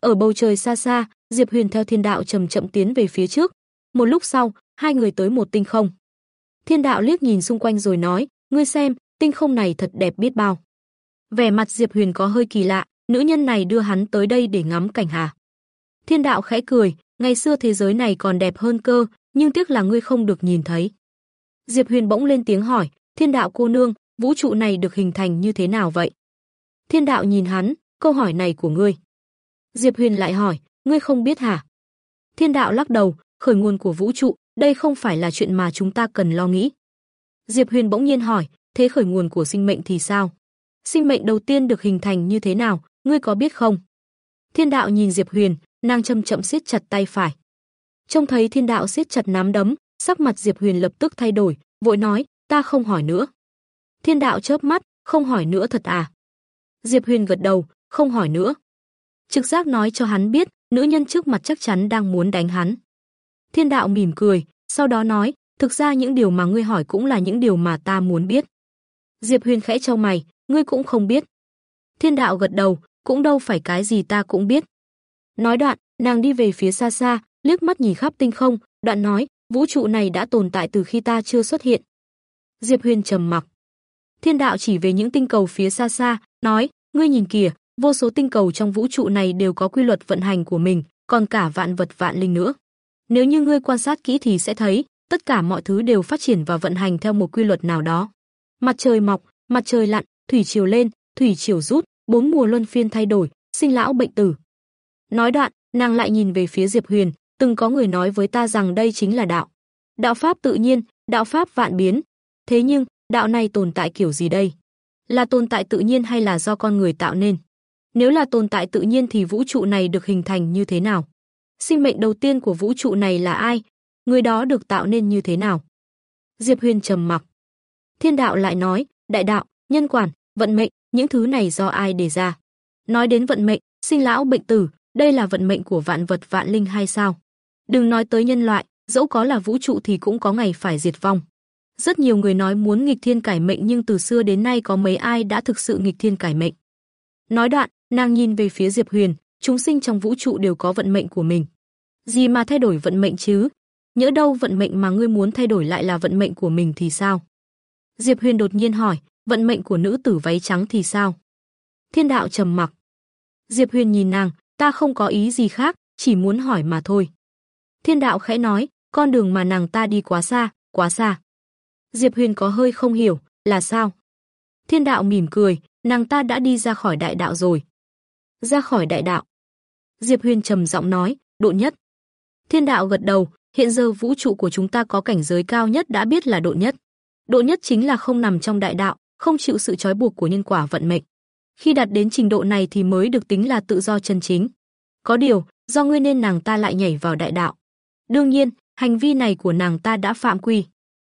Ở bầu trời xa xa, Diệp Huyền theo thiên đạo chậm chậm tiến về phía trước. Một lúc sau, hai người tới một tinh không. Thiên đạo liếc nhìn xung quanh rồi nói, ngươi xem, tinh không này thật đẹp biết bao. Vẻ mặt Diệp Huyền có hơi kỳ lạ, nữ nhân này đưa hắn tới đây để ngắm cảnh hà. Thiên đạo khẽ cười, ngày xưa thế giới này còn đẹp hơn cơ, nhưng tiếc là ngươi không được nhìn thấy. Diệp Huyền bỗng lên tiếng hỏi, thiên đạo cô nương, vũ trụ này được hình thành như thế nào vậy? Thiên đạo nhìn hắn, câu hỏi này của ngươi. Diệp Huyền lại hỏi, ngươi không biết hả? Thiên đạo lắc đầu, khởi nguồn của vũ trụ, đây không phải là chuyện mà chúng ta cần lo nghĩ. Diệp Huyền bỗng nhiên hỏi, thế khởi nguồn của sinh mệnh thì sao? Sinh mệnh đầu tiên được hình thành như thế nào, ngươi có biết không? Thiên đạo nhìn Diệp Huyền, nàng chậm chậm siết chặt tay phải. Trông thấy Thiên đạo siết chặt nắm đấm, sắc mặt Diệp Huyền lập tức thay đổi, vội nói, ta không hỏi nữa. Thiên đạo chớp mắt, không hỏi nữa thật à? Diệp Huyền gật đầu, không hỏi nữa. Trực giác nói cho hắn biết, nữ nhân trước mặt chắc chắn đang muốn đánh hắn. Thiên đạo mỉm cười, sau đó nói, thực ra những điều mà ngươi hỏi cũng là những điều mà ta muốn biết. Diệp Huyền khẽ trao mày, ngươi cũng không biết. Thiên đạo gật đầu, cũng đâu phải cái gì ta cũng biết. Nói đoạn, nàng đi về phía xa xa, liếc mắt nhìn khắp tinh không, đoạn nói, vũ trụ này đã tồn tại từ khi ta chưa xuất hiện. Diệp Huyền trầm mặc. Thiên đạo chỉ về những tinh cầu phía xa xa, nói, ngươi nhìn kìa, vô số tinh cầu trong vũ trụ này đều có quy luật vận hành của mình, còn cả vạn vật vạn linh nữa. Nếu như ngươi quan sát kỹ thì sẽ thấy, tất cả mọi thứ đều phát triển và vận hành theo một quy luật nào đó. Mặt trời mọc, mặt trời lặn, thủy triều lên, thủy triều rút, bốn mùa luân phiên thay đổi, sinh lão bệnh tử. Nói đoạn, nàng lại nhìn về phía Diệp Huyền, từng có người nói với ta rằng đây chính là đạo. Đạo pháp tự nhiên, đạo pháp vạn biến. Thế nhưng, đạo này tồn tại kiểu gì đây? Là tồn tại tự nhiên hay là do con người tạo nên? Nếu là tồn tại tự nhiên thì vũ trụ này được hình thành như thế nào? Sinh mệnh đầu tiên của vũ trụ này là ai? Người đó được tạo nên như thế nào? Diệp Huyền trầm mặc. Thiên đạo lại nói, đại đạo, nhân quản, vận mệnh, những thứ này do ai đề ra? Nói đến vận mệnh, sinh lão bệnh tử, đây là vận mệnh của vạn vật vạn linh hay sao? Đừng nói tới nhân loại, dẫu có là vũ trụ thì cũng có ngày phải diệt vong. Rất nhiều người nói muốn nghịch thiên cải mệnh nhưng từ xưa đến nay có mấy ai đã thực sự nghịch thiên cải mệnh. Nói đoạn, nàng nhìn về phía Diệp Huyền, chúng sinh trong vũ trụ đều có vận mệnh của mình. Gì mà thay đổi vận mệnh chứ? Nhỡ đâu vận mệnh mà ngươi muốn thay đổi lại là vận mệnh của mình thì sao? Diệp Huyền đột nhiên hỏi, vận mệnh của nữ tử váy trắng thì sao? Thiên đạo trầm mặc. Diệp Huyền nhìn nàng, ta không có ý gì khác, chỉ muốn hỏi mà thôi. Thiên đạo khẽ nói, con đường mà nàng ta đi quá xa, quá xa. Diệp Huyền có hơi không hiểu, là sao? Thiên đạo mỉm cười, nàng ta đã đi ra khỏi đại đạo rồi. Ra khỏi đại đạo. Diệp Huyền trầm giọng nói, độ nhất. Thiên đạo gật đầu, hiện giờ vũ trụ của chúng ta có cảnh giới cao nhất đã biết là độ nhất. Độ nhất chính là không nằm trong đại đạo, không chịu sự trói buộc của nhân quả vận mệnh. Khi đạt đến trình độ này thì mới được tính là tự do chân chính. Có điều, do ngươi nên nàng ta lại nhảy vào đại đạo. Đương nhiên, hành vi này của nàng ta đã phạm quy.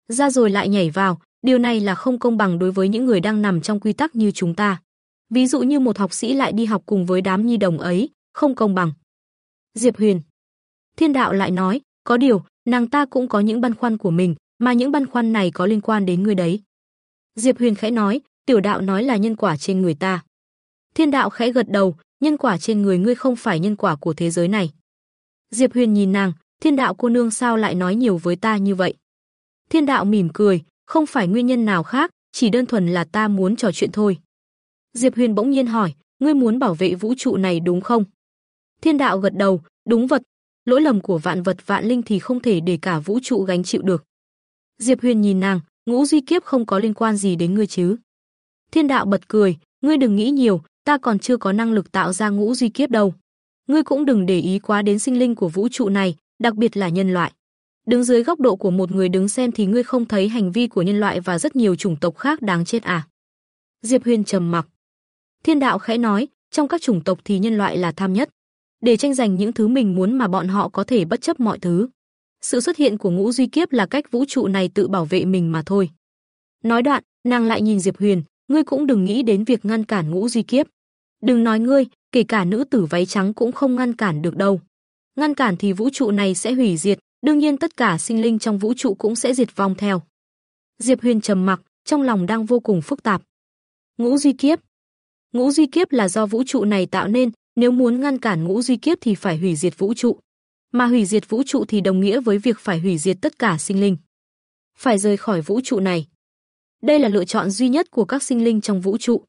Ra rồi lại nhảy vào, điều này là không công bằng đối với những người đang nằm trong quy tắc như chúng ta. Ví dụ như một học sĩ lại đi học cùng với đám nhi đồng ấy, không công bằng. Diệp Huyền. Thiên đạo lại nói, có điều, nàng ta cũng có những băn khoăn của mình, mà những băn khoăn này có liên quan đến người đấy. Diệp Huyền khẽ nói, tiểu đạo nói là nhân quả trên người ta. Thiên đạo khẽ gật đầu, nhân quả trên người ngươi không phải nhân quả của thế giới này. Diệp Huyền nhìn nàng, thiên đạo cô nương sao lại nói nhiều với ta như vậy? Thiên đạo mỉm cười, không phải nguyên nhân nào khác, chỉ đơn thuần là ta muốn trò chuyện thôi. Diệp Huyền bỗng nhiên hỏi, ngươi muốn bảo vệ vũ trụ này đúng không? Thiên đạo gật đầu, đúng vật, lỗi lầm của vạn vật vạn linh thì không thể để cả vũ trụ gánh chịu được. Diệp Huyền nhìn nàng, ngũ duy kiếp không có liên quan gì đến ngươi chứ? Thiên đạo bật cười, ngươi đừng nghĩ nhiều, ta còn chưa có năng lực tạo ra ngũ duy kiếp đâu. Ngươi cũng đừng để ý quá đến sinh linh của vũ trụ này, đặc biệt là nhân loại. Đứng dưới góc độ của một người đứng xem thì ngươi không thấy hành vi của nhân loại và rất nhiều chủng tộc khác đáng chết à? Diệp Huyền trầm mặc. Thiên đạo khẽ nói, trong các chủng tộc thì nhân loại là tham nhất, để tranh giành những thứ mình muốn mà bọn họ có thể bất chấp mọi thứ. Sự xuất hiện của ngũ duy kiếp là cách vũ trụ này tự bảo vệ mình mà thôi. Nói đoạn, nàng lại nhìn Diệp Huyền, ngươi cũng đừng nghĩ đến việc ngăn cản ngũ duy kiếp. Đừng nói ngươi, kể cả nữ tử váy trắng cũng không ngăn cản được đâu. Ngăn cản thì vũ trụ này sẽ hủy diệt, đương nhiên tất cả sinh linh trong vũ trụ cũng sẽ diệt vong theo. Diệp Huyền trầm mặc, trong lòng đang vô cùng phức tạp. Ngũ duy kiếp. Ngũ duy kiếp là do vũ trụ này tạo nên, nếu muốn ngăn cản ngũ duy kiếp thì phải hủy diệt vũ trụ. Mà hủy diệt vũ trụ thì đồng nghĩa với việc phải hủy diệt tất cả sinh linh. Phải rời khỏi vũ trụ này. Đây là lựa chọn duy nhất của các sinh linh trong vũ trụ.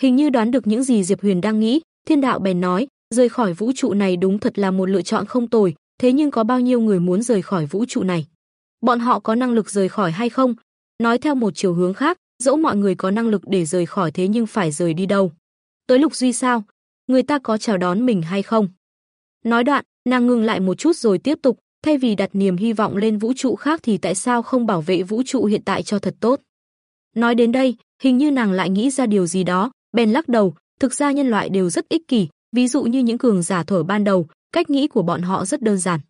Hình như đoán được những gì Diệp Huyền đang nghĩ, Thiên đạo bèn nói, rời khỏi vũ trụ này đúng thật là một lựa chọn không tồi, thế nhưng có bao nhiêu người muốn rời khỏi vũ trụ này? Bọn họ có năng lực rời khỏi hay không? Nói theo một chiều hướng khác, dẫu mọi người có năng lực để rời khỏi thế nhưng phải rời đi đâu? Tới Lục Duy sao? Người ta có chào đón mình hay không? Nói đoạn, nàng ngừng lại một chút rồi tiếp tục, thay vì đặt niềm hy vọng lên vũ trụ khác thì tại sao không bảo vệ vũ trụ hiện tại cho thật tốt? Nói đến đây, hình như nàng lại nghĩ ra điều gì đó, bèn lắc đầu, thực ra nhân loại đều rất ích kỷ, ví dụ như những cường giả thổi ban đầu, cách nghĩ của bọn họ rất đơn giản.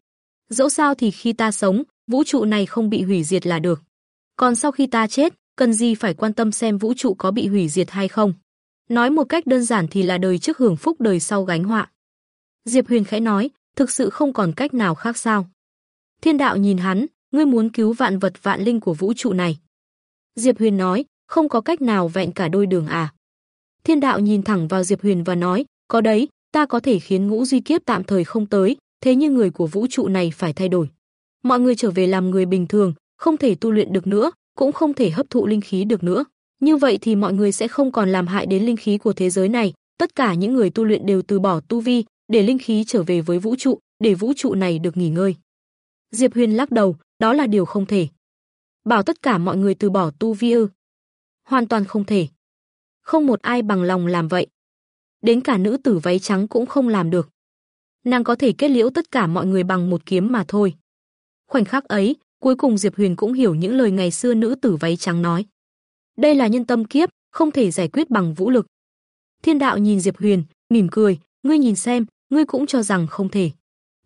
Dẫu sao thì khi ta sống, vũ trụ này không bị hủy diệt là được. Còn sau khi ta chết, cần gì phải quan tâm xem vũ trụ có bị hủy diệt hay không? Nói một cách đơn giản thì là đời trước hưởng phúc đời sau gánh họa. Diệp Huyền khẽ nói, thực sự không còn cách nào khác sao? Thiên đạo nhìn hắn, ngươi muốn cứu vạn vật vạn linh của vũ trụ này. Diệp Huyền nói, không có cách nào vẹn cả đôi đường à. Thiên đạo nhìn thẳng vào Diệp Huyền và nói, có đấy, ta có thể khiến ngũ duy kiếp tạm thời không tới, thế nhưng người của vũ trụ này phải thay đổi. Mọi người trở về làm người bình thường, không thể tu luyện được nữa, cũng không thể hấp thụ linh khí được nữa. Như vậy thì mọi người sẽ không còn làm hại đến linh khí của thế giới này, tất cả những người tu luyện đều từ bỏ tu vi, để linh khí trở về với vũ trụ, để vũ trụ này được nghỉ ngơi. Diệp Huyền lắc đầu, đó là điều không thể. Bảo tất cả mọi người từ bỏ tu vi ư? Hoàn toàn không thể. Không một ai bằng lòng làm vậy. Đến cả nữ tử váy trắng cũng không làm được. Nàng có thể kết liễu tất cả mọi người bằng một kiếm mà thôi. Khoảnh khắc ấy, cuối cùng Diệp Huyền cũng hiểu những lời ngày xưa nữ tử váy trắng nói. Đây là nhân tâm kiếp, không thể giải quyết bằng vũ lực. Thiên đạo nhìn Diệp Huyền, mỉm cười, ngươi nhìn xem, ngươi cũng cho rằng không thể.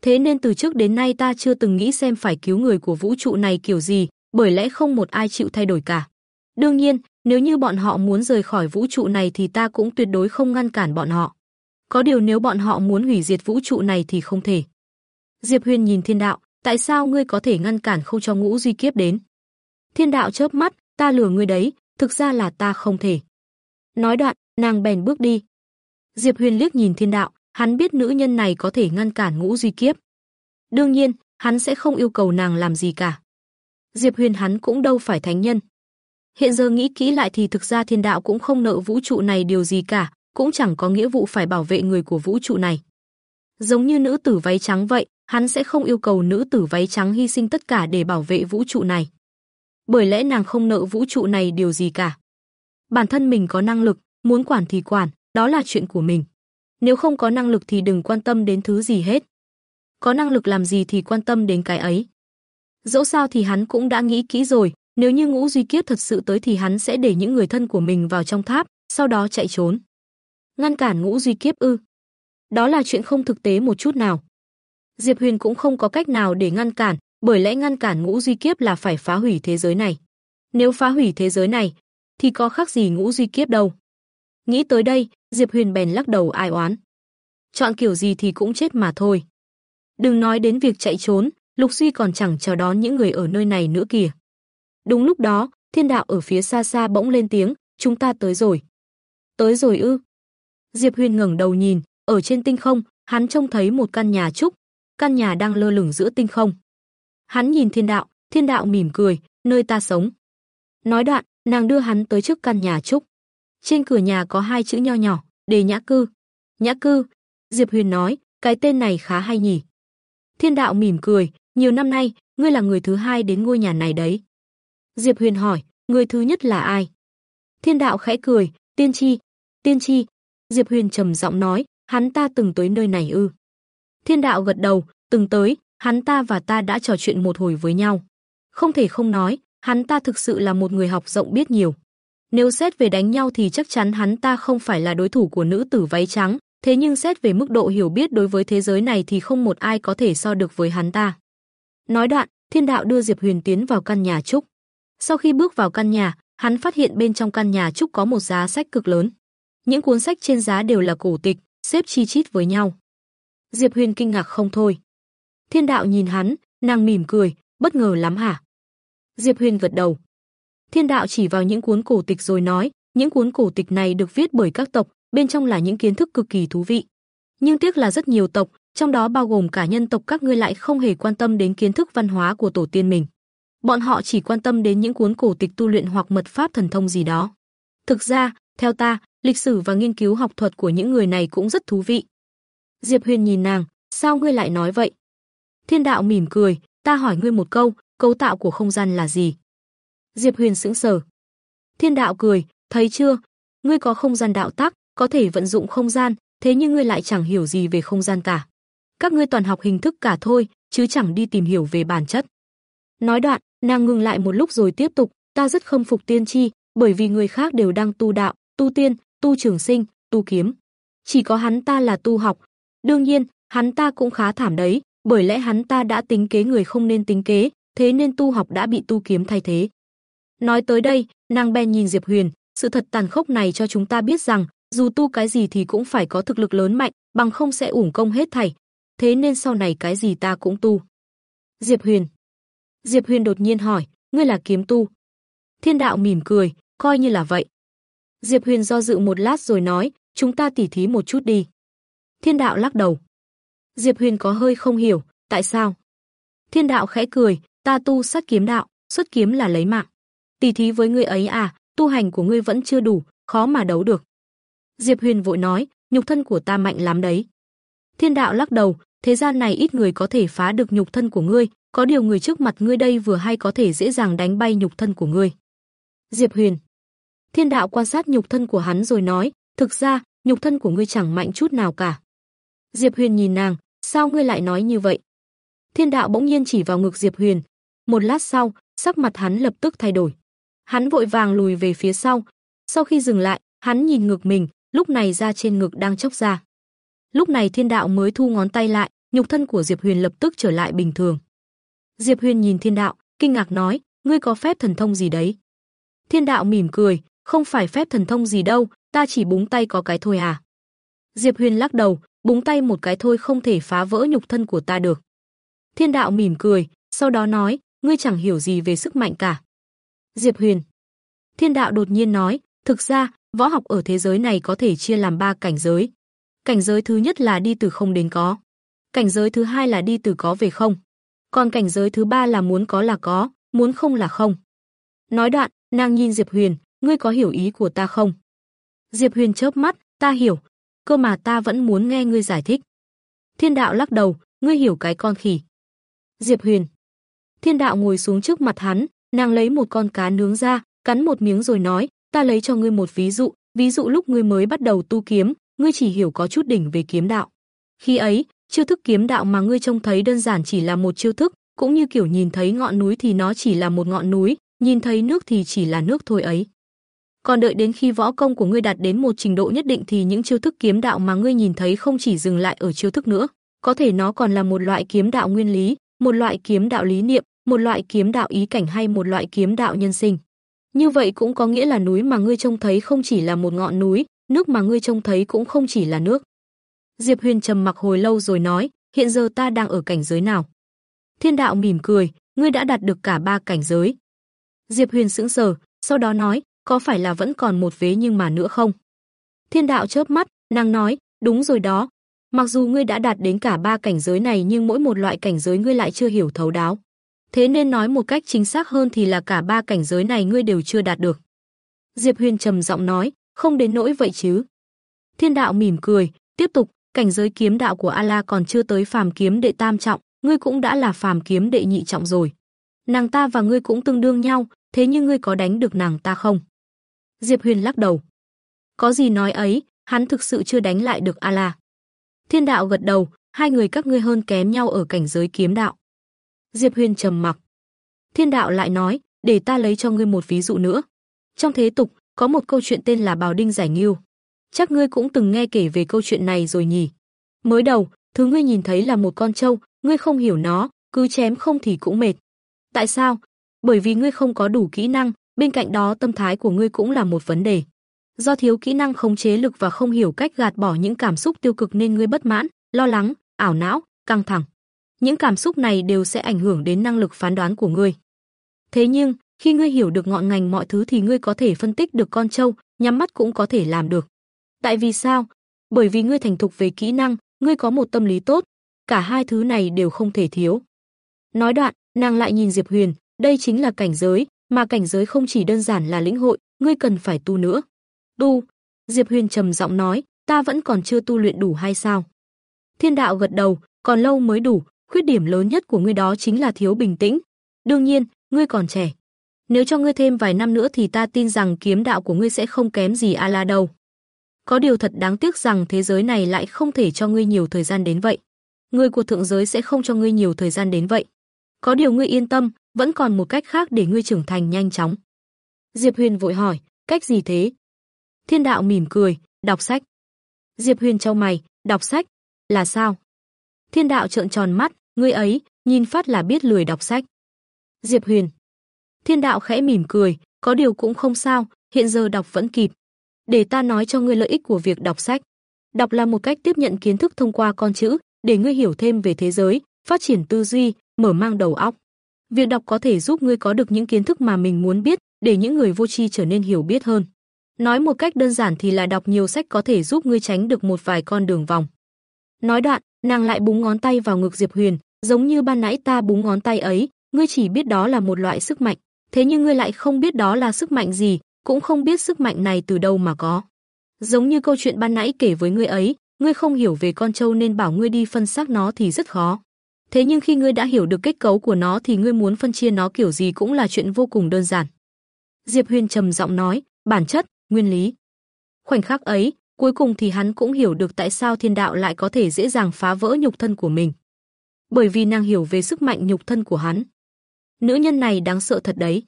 Thế nên từ trước đến nay ta chưa từng nghĩ xem phải cứu người của vũ trụ này kiểu gì, bởi lẽ không một ai chịu thay đổi cả. Đương nhiên, nếu như bọn họ muốn rời khỏi vũ trụ này thì ta cũng tuyệt đối không ngăn cản bọn họ. Có điều nếu bọn họ muốn hủy diệt vũ trụ này thì không thể. Diệp Huyền nhìn Thiên Đạo, tại sao ngươi có thể ngăn cản không cho ngũ duy kiếp đến? Thiên Đạo chớp mắt, ta lừa ngươi đấy, thực ra là ta không thể. Nói đoạn, nàng bèn bước đi. Diệp Huyền liếc nhìn Thiên Đạo, hắn biết nữ nhân này có thể ngăn cản ngũ duy kiếp. Đương nhiên, hắn sẽ không yêu cầu nàng làm gì cả. Diệp Huyền hắn cũng đâu phải thánh nhân. Hiện giờ nghĩ kỹ lại thì thực ra thiên đạo cũng không nợ vũ trụ này điều gì cả, cũng chẳng có nghĩa vụ phải bảo vệ người của vũ trụ này. Giống như nữ tử váy trắng vậy, hắn sẽ không yêu cầu nữ tử váy trắng hy sinh tất cả để bảo vệ vũ trụ này. Bởi lẽ nàng không nợ vũ trụ này điều gì cả. Bản thân mình có năng lực, muốn quản thì quản, đó là chuyện của mình. Nếu không có năng lực thì đừng quan tâm đến thứ gì hết. Có năng lực làm gì thì quan tâm đến cái ấy. Dẫu sao thì hắn cũng đã nghĩ kỹ rồi, nếu như ngũ duy kiếp thật sự tới thì hắn sẽ để những người thân của mình vào trong tháp, sau đó chạy trốn. Ngăn cản ngũ duy kiếp ư? Đó là chuyện không thực tế một chút nào. Diệp Huyền cũng không có cách nào để ngăn cản, bởi lẽ ngăn cản ngũ duy kiếp là phải phá hủy thế giới này. Nếu phá hủy thế giới này, thì có khác gì ngũ duy kiếp đâu. Nghĩ tới đây, Diệp Huyền bèn lắc đầu ai oán. Chọn kiểu gì thì cũng chết mà thôi. Đừng nói đến việc chạy trốn, Lục Duy còn chẳng chào đón những người ở nơi này nữa kìa. Đúng lúc đó, thiên đạo ở phía xa xa bỗng lên tiếng, chúng ta tới rồi. Tới rồi ư? Diệp Huyền ngẩng đầu nhìn, ở trên tinh không, hắn trông thấy một căn nhà trúc, căn nhà đang lơ lửng giữa tinh không. Hắn nhìn thiên đạo, thiên đạo mỉm cười, nơi ta sống. Nói đoạn, nàng đưa hắn tới trước căn nhà trúc. Trên cửa nhà có hai chữ nho nhỏ, đề nhã cư. Nhã cư, Diệp Huyền nói, cái tên này khá hay nhỉ. Thiên đạo mỉm cười, nhiều năm nay, ngươi là người thứ hai đến ngôi nhà này đấy. Diệp Huyền hỏi, người thứ nhất là ai? Thiên đạo khẽ cười, tiên tri, tiên tri. Diệp Huyền trầm giọng nói, hắn ta từng tới nơi này ư. Thiên đạo gật đầu, từng tới, hắn ta và ta đã trò chuyện một hồi với nhau. Không thể không nói, hắn ta thực sự là một người học rộng biết nhiều. Nếu xét về đánh nhau thì chắc chắn hắn ta không phải là đối thủ của nữ tử váy trắng, thế nhưng xét về mức độ hiểu biết đối với thế giới này thì không một ai có thể so được với hắn ta. Nói đoạn, Thiên đạo đưa Diệp Huyền tiến vào căn nhà trúc. Sau khi bước vào căn nhà, hắn phát hiện bên trong căn nhà trúc có một giá sách cực lớn. Những cuốn sách trên giá đều là cổ tịch, xếp chi chít với nhau. Diệp Huyền kinh ngạc không thôi. Thiên đạo nhìn hắn, nàng mỉm cười, bất ngờ lắm hả? Diệp Huyền gật đầu. Thiên đạo chỉ vào những cuốn cổ tịch rồi nói, những cuốn cổ tịch này được viết bởi các tộc, bên trong là những kiến thức cực kỳ thú vị. Nhưng tiếc là rất nhiều tộc, trong đó bao gồm cả nhân tộc các ngươi lại không hề quan tâm đến kiến thức văn hóa của tổ tiên mình. Bọn họ chỉ quan tâm đến những cuốn cổ tịch tu luyện hoặc mật pháp thần thông gì đó. Thực ra, theo ta, lịch sử và nghiên cứu học thuật của những người này cũng rất thú vị. Diệp Huyền nhìn nàng, sao ngươi lại nói vậy? Thiên đạo mỉm cười, ta hỏi ngươi một câu, cấu tạo của không gian là gì? Diệp Huyền sững sờ. Thiên đạo cười, thấy chưa? Ngươi có không gian đạo tắc, có thể vận dụng không gian, thế nhưng ngươi lại chẳng hiểu gì về không gian cả. Các ngươi toàn học hình thức cả thôi, chứ chẳng đi tìm hiểu về bản chất. Nói đoạn, nàng ngừng lại một lúc rồi tiếp tục, ta rất khâm phục tiên tri, bởi vì người khác đều đang tu đạo, tu tiên, tu trường sinh, tu kiếm. Chỉ có hắn ta là tu học. Đương nhiên, hắn ta cũng khá thảm đấy, bởi lẽ hắn ta đã tính kế người không nên tính kế, thế nên tu học đã bị tu kiếm thay thế. Nói tới đây, nàng bèn nhìn Diệp Huyền, sự thật tàn khốc này cho chúng ta biết rằng, dù tu cái gì thì cũng phải có thực lực lớn mạnh, bằng không sẽ uổng công hết thảy. Thế nên sau này cái gì ta cũng tu. Diệp Huyền. Diệp Huyền đột nhiên hỏi, ngươi là kiếm tu? Thiên đạo mỉm cười, coi như là vậy. Diệp Huyền do dự một lát rồi nói, chúng ta tỉ thí một chút đi. Thiên đạo lắc đầu. Diệp Huyền có hơi không hiểu, tại sao? Thiên đạo khẽ cười, ta tu sát kiếm đạo, xuất kiếm là lấy mạng. Tỉ thí với ngươi ấy à, tu hành của ngươi vẫn chưa đủ, khó mà đấu được. Diệp Huyền vội nói, nhục thân của ta mạnh lắm đấy. Thiên đạo lắc đầu, thế gian này ít người có thể phá được nhục thân của ngươi, có điều người trước mặt ngươi đây vừa hay có thể dễ dàng đánh bay nhục thân của ngươi. Diệp Huyền. Thiên đạo quan sát nhục thân của hắn rồi nói, thực ra, nhục thân của ngươi chẳng mạnh chút nào cả. Diệp Huyền nhìn nàng, sao ngươi lại nói như vậy? Thiên đạo bỗng nhiên chỉ vào ngực Diệp Huyền. Một lát sau, sắc mặt hắn lập tức thay đổi. Hắn vội vàng lùi về phía sau. Sau khi dừng lại, hắn nhìn ngực mình, lúc này da trên ngực đang chốc ra. Lúc này thiên đạo mới thu ngón tay lại, nhục thân của Diệp Huyền lập tức trở lại bình thường. Diệp Huyền nhìn thiên đạo, kinh ngạc nói, ngươi có phép thần thông gì đấy? Thiên đạo mỉm cười, không phải phép thần thông gì đâu, ta chỉ búng tay có cái thôi à. Diệp Huyền lắc đầu, búng tay một cái thôi không thể phá vỡ nhục thân của ta được. Thiên đạo mỉm cười, sau đó nói, ngươi chẳng hiểu gì về sức mạnh cả. Diệp Huyền. Thiên đạo đột nhiên nói, thực ra, võ học ở thế giới này có thể chia làm ba cảnh giới. Cảnh giới thứ nhất là đi từ không đến có. Cảnh giới thứ hai là đi từ có về không. Còn cảnh giới thứ ba là muốn có là có, muốn không là không. Nói đoạn, nàng nhìn Diệp Huyền, ngươi có hiểu ý của ta không? Diệp Huyền chớp mắt, ta hiểu, cơ mà ta vẫn muốn nghe ngươi giải thích. Thiên đạo lắc đầu, ngươi hiểu cái con khỉ. Diệp Huyền. Thiên đạo ngồi xuống trước mặt hắn, nàng lấy một con cá nướng ra, cắn một miếng rồi nói, ta lấy cho ngươi một ví dụ, ví dụ lúc ngươi mới bắt đầu tu kiếm, ngươi chỉ hiểu có chút đỉnh về kiếm đạo. Khi ấy, chiêu thức kiếm đạo mà ngươi trông thấy đơn giản chỉ là một chiêu thức, cũng như kiểu nhìn thấy ngọn núi thì nó chỉ là một ngọn núi, nhìn thấy nước thì chỉ là nước thôi ấy. Còn đợi đến khi võ công của ngươi đạt đến một trình độ nhất định thì những chiêu thức kiếm đạo mà ngươi nhìn thấy không chỉ dừng lại ở chiêu thức nữa, có thể nó còn là một loại kiếm đạo nguyên lý, một loại kiếm đạo lý niệm, một loại kiếm đạo ý cảnh hay một loại kiếm đạo nhân sinh. Như vậy cũng có nghĩa là núi mà ngươi trông thấy không chỉ là một ngọn núi, nước mà ngươi trông thấy cũng không chỉ là nước. Diệp Huyền trầm mặc hồi lâu rồi nói, hiện giờ ta đang ở cảnh giới nào? Thiên đạo mỉm cười, ngươi đã đạt được cả ba cảnh giới. Diệp Huyền sững sờ, sau đó nói, có phải là vẫn còn một vế nhưng mà nữa không? Thiên đạo chớp mắt, nàng nói, đúng rồi đó. Mặc dù ngươi đã đạt đến cả ba cảnh giới này nhưng mỗi một loại cảnh giới ngươi lại chưa hiểu thấu đáo. Thế nên nói một cách chính xác hơn thì là cả ba cảnh giới này ngươi đều chưa đạt được. Diệp Huyền trầm giọng nói, không đến nỗi vậy chứ. Thiên đạo mỉm cười, tiếp tục, cảnh giới kiếm đạo của Ala còn chưa tới phàm kiếm đệ tam trọng, ngươi cũng đã là phàm kiếm đệ nhị trọng rồi. Nàng ta và ngươi cũng tương đương nhau, thế nhưng ngươi có đánh được nàng ta không? Diệp Huyền lắc đầu. Có gì nói ấy, hắn thực sự chưa đánh lại được A-la. Thiên đạo gật đầu, hai người các ngươi hơn kém nhau ở cảnh giới kiếm đạo. Diệp Huyền trầm mặc. Thiên đạo lại nói, để ta lấy cho ngươi một ví dụ nữa. Trong thế tục, có một câu chuyện tên là Bào Đinh giải nghiêu. Chắc ngươi cũng từng nghe kể về câu chuyện này rồi nhỉ? Mới đầu, thứ ngươi nhìn thấy là một con trâu, ngươi không hiểu nó, cứ chém không thì cũng mệt. Tại sao? Bởi vì ngươi không có đủ kỹ năng, bên cạnh đó tâm thái của ngươi cũng là một vấn đề. Do thiếu kỹ năng khống chế lực và không hiểu cách gạt bỏ những cảm xúc tiêu cực nên ngươi bất mãn, lo lắng, ảo não, căng thẳng. Những cảm xúc này đều sẽ ảnh hưởng đến năng lực phán đoán của ngươi. Thế nhưng, khi ngươi hiểu được ngọn ngành mọi thứ thì ngươi có thể phân tích được con trâu, nhắm mắt cũng có thể làm được. Tại vì sao? Bởi vì ngươi thành thục về kỹ năng, ngươi có một tâm lý tốt, cả hai thứ này đều không thể thiếu. Nói đoạn, nàng lại nhìn Diệp Huyền, đây chính là cảnh giới, mà cảnh giới không chỉ đơn giản là lĩnh hội, ngươi cần phải tu nữa. Tu, Diệp Huyền trầm giọng nói, ta vẫn còn chưa tu luyện đủ hay sao? Thiên đạo gật đầu, còn lâu mới đủ, khuyết điểm lớn nhất của ngươi đó chính là thiếu bình tĩnh. Đương nhiên, ngươi còn trẻ. Nếu cho ngươi thêm vài năm nữa thì ta tin rằng kiếm đạo của ngươi sẽ không kém gì A La đâu. Có điều thật đáng tiếc rằng thế giới này lại không thể cho ngươi nhiều thời gian đến vậy. Người của thượng giới sẽ không cho ngươi nhiều thời gian đến vậy. Có điều ngươi yên tâm, vẫn còn một cách khác để ngươi trưởng thành nhanh chóng. Diệp Huyền vội hỏi, cách gì thế? Thiên đạo mỉm cười, đọc sách. Diệp Huyền trao mày, đọc sách, là sao? Thiên đạo trợn tròn mắt, ngươi ấy, nhìn phát là biết lười đọc sách. Diệp Huyền. Thiên đạo khẽ mỉm cười, có điều cũng không sao, hiện giờ đọc vẫn kịp. Để ta nói cho ngươi lợi ích của việc đọc sách. Đọc là một cách tiếp nhận kiến thức thông qua con chữ, để ngươi hiểu thêm về thế giới, phát triển tư duy, mở mang đầu óc. Việc đọc có thể giúp ngươi có được những kiến thức mà mình muốn biết, để những người vô tri trở nên hiểu biết hơn. Nói một cách đơn giản thì là đọc nhiều sách có thể giúp ngươi tránh được một vài con đường vòng. Nói đoạn, nàng lại búng ngón tay vào ngực Diệp Huyền, giống như ban nãy ta búng ngón tay ấy, ngươi chỉ biết đó là một loại sức mạnh, thế nhưng ngươi lại không biết đó là sức mạnh gì, cũng không biết sức mạnh này từ đâu mà có. Giống như câu chuyện ban nãy kể với ngươi ấy, ngươi không hiểu về con trâu nên bảo ngươi đi phân xác nó thì rất khó. Thế nhưng khi ngươi đã hiểu được kết cấu của nó thì ngươi muốn phân chia nó kiểu gì cũng là chuyện vô cùng đơn giản. Diệp Huyền trầm giọng nói, bản chất, nguyên lý. Khoảnh khắc ấy, cuối cùng thì hắn cũng hiểu được tại sao thiên đạo lại có thể dễ dàng phá vỡ nhục thân của mình. Bởi vì nàng hiểu về sức mạnh nhục thân của hắn. Nữ nhân này đáng sợ thật đấy.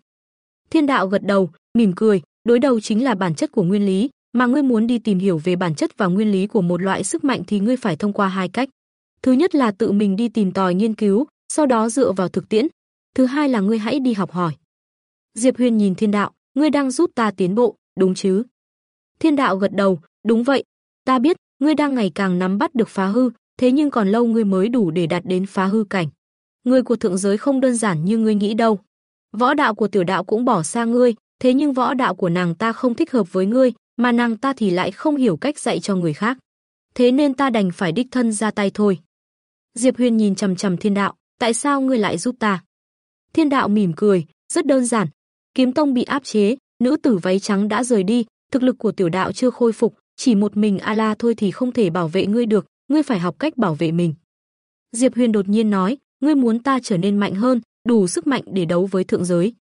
Thiên đạo gật đầu, mỉm cười, đối đầu chính là bản chất của nguyên lý, mà ngươi muốn đi tìm hiểu về bản chất và nguyên lý của một loại sức mạnh thì ngươi phải thông qua hai cách. Thứ nhất là tự mình đi tìm tòi nghiên cứu, sau đó dựa vào thực tiễn. Thứ hai là ngươi hãy đi học hỏi. Diệp Huyền nhìn Thiên Đạo, ngươi đang giúp ta tiến bộ, đúng chứ? Thiên Đạo gật đầu, đúng vậy, ta biết, ngươi đang ngày càng nắm bắt được phá hư, thế nhưng còn lâu ngươi mới đủ để đạt đến phá hư cảnh. Ngươi của thượng giới không đơn giản như ngươi nghĩ đâu. Võ đạo của tiểu đạo cũng bỏ xa ngươi, thế nhưng võ đạo của nàng ta không thích hợp với ngươi, mà nàng ta thì lại không hiểu cách dạy cho người khác. Thế nên ta đành phải đích thân ra tay thôi. Diệp Huyền nhìn chằm chằm Thiên Đạo, tại sao ngươi lại giúp ta? Thiên Đạo mỉm cười, rất đơn giản. Kiếm Tông bị áp chế, nữ tử váy trắng đã rời đi, thực lực của tiểu đạo chưa khôi phục, chỉ một mình A La thôi thì không thể bảo vệ ngươi được, ngươi phải học cách bảo vệ mình. Diệp Huyền đột nhiên nói, ngươi muốn ta trở nên mạnh hơn, đủ sức mạnh để đấu với thượng giới.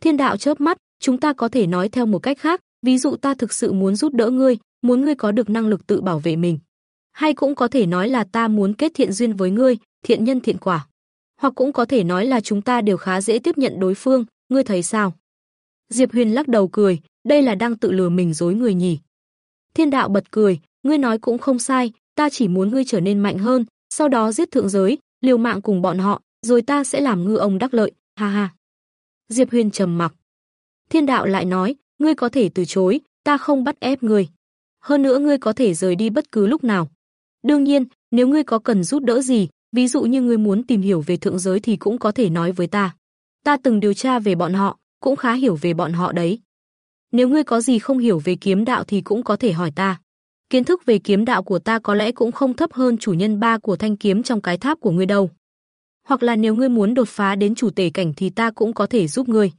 Thiên đạo chớp mắt, chúng ta có thể nói theo một cách khác, ví dụ ta thực sự muốn giúp đỡ ngươi, muốn ngươi có được năng lực tự bảo vệ mình. Hay cũng có thể nói là ta muốn kết thiện duyên với ngươi, thiện nhân thiện quả. Hoặc cũng có thể nói là chúng ta đều khá dễ tiếp nhận đối phương, ngươi thấy sao? Diệp Huyền lắc đầu cười, đây là đang tự lừa mình dối người nhỉ. Thiên đạo bật cười, ngươi nói cũng không sai, ta chỉ muốn ngươi trở nên mạnh hơn, sau đó giết thượng giới, liều mạng cùng bọn họ, rồi ta sẽ làm ngư ông đắc lợi, ha ha. Diệp Huyền trầm mặc. Thiên đạo lại nói, ngươi có thể từ chối, ta không bắt ép ngươi. Hơn nữa ngươi có thể rời đi bất cứ lúc nào. Đương nhiên, nếu ngươi có cần giúp đỡ gì, ví dụ như ngươi muốn tìm hiểu về thượng giới thì cũng có thể nói với ta. Ta từng điều tra về bọn họ, cũng khá hiểu về bọn họ đấy. Nếu ngươi có gì không hiểu về kiếm đạo thì cũng có thể hỏi ta. Kiến thức về kiếm đạo của ta có lẽ cũng không thấp hơn chủ nhân ba của thanh kiếm trong cái tháp của ngươi đâu. Hoặc là nếu ngươi muốn đột phá đến chủ tể cảnh thì ta cũng có thể giúp ngươi.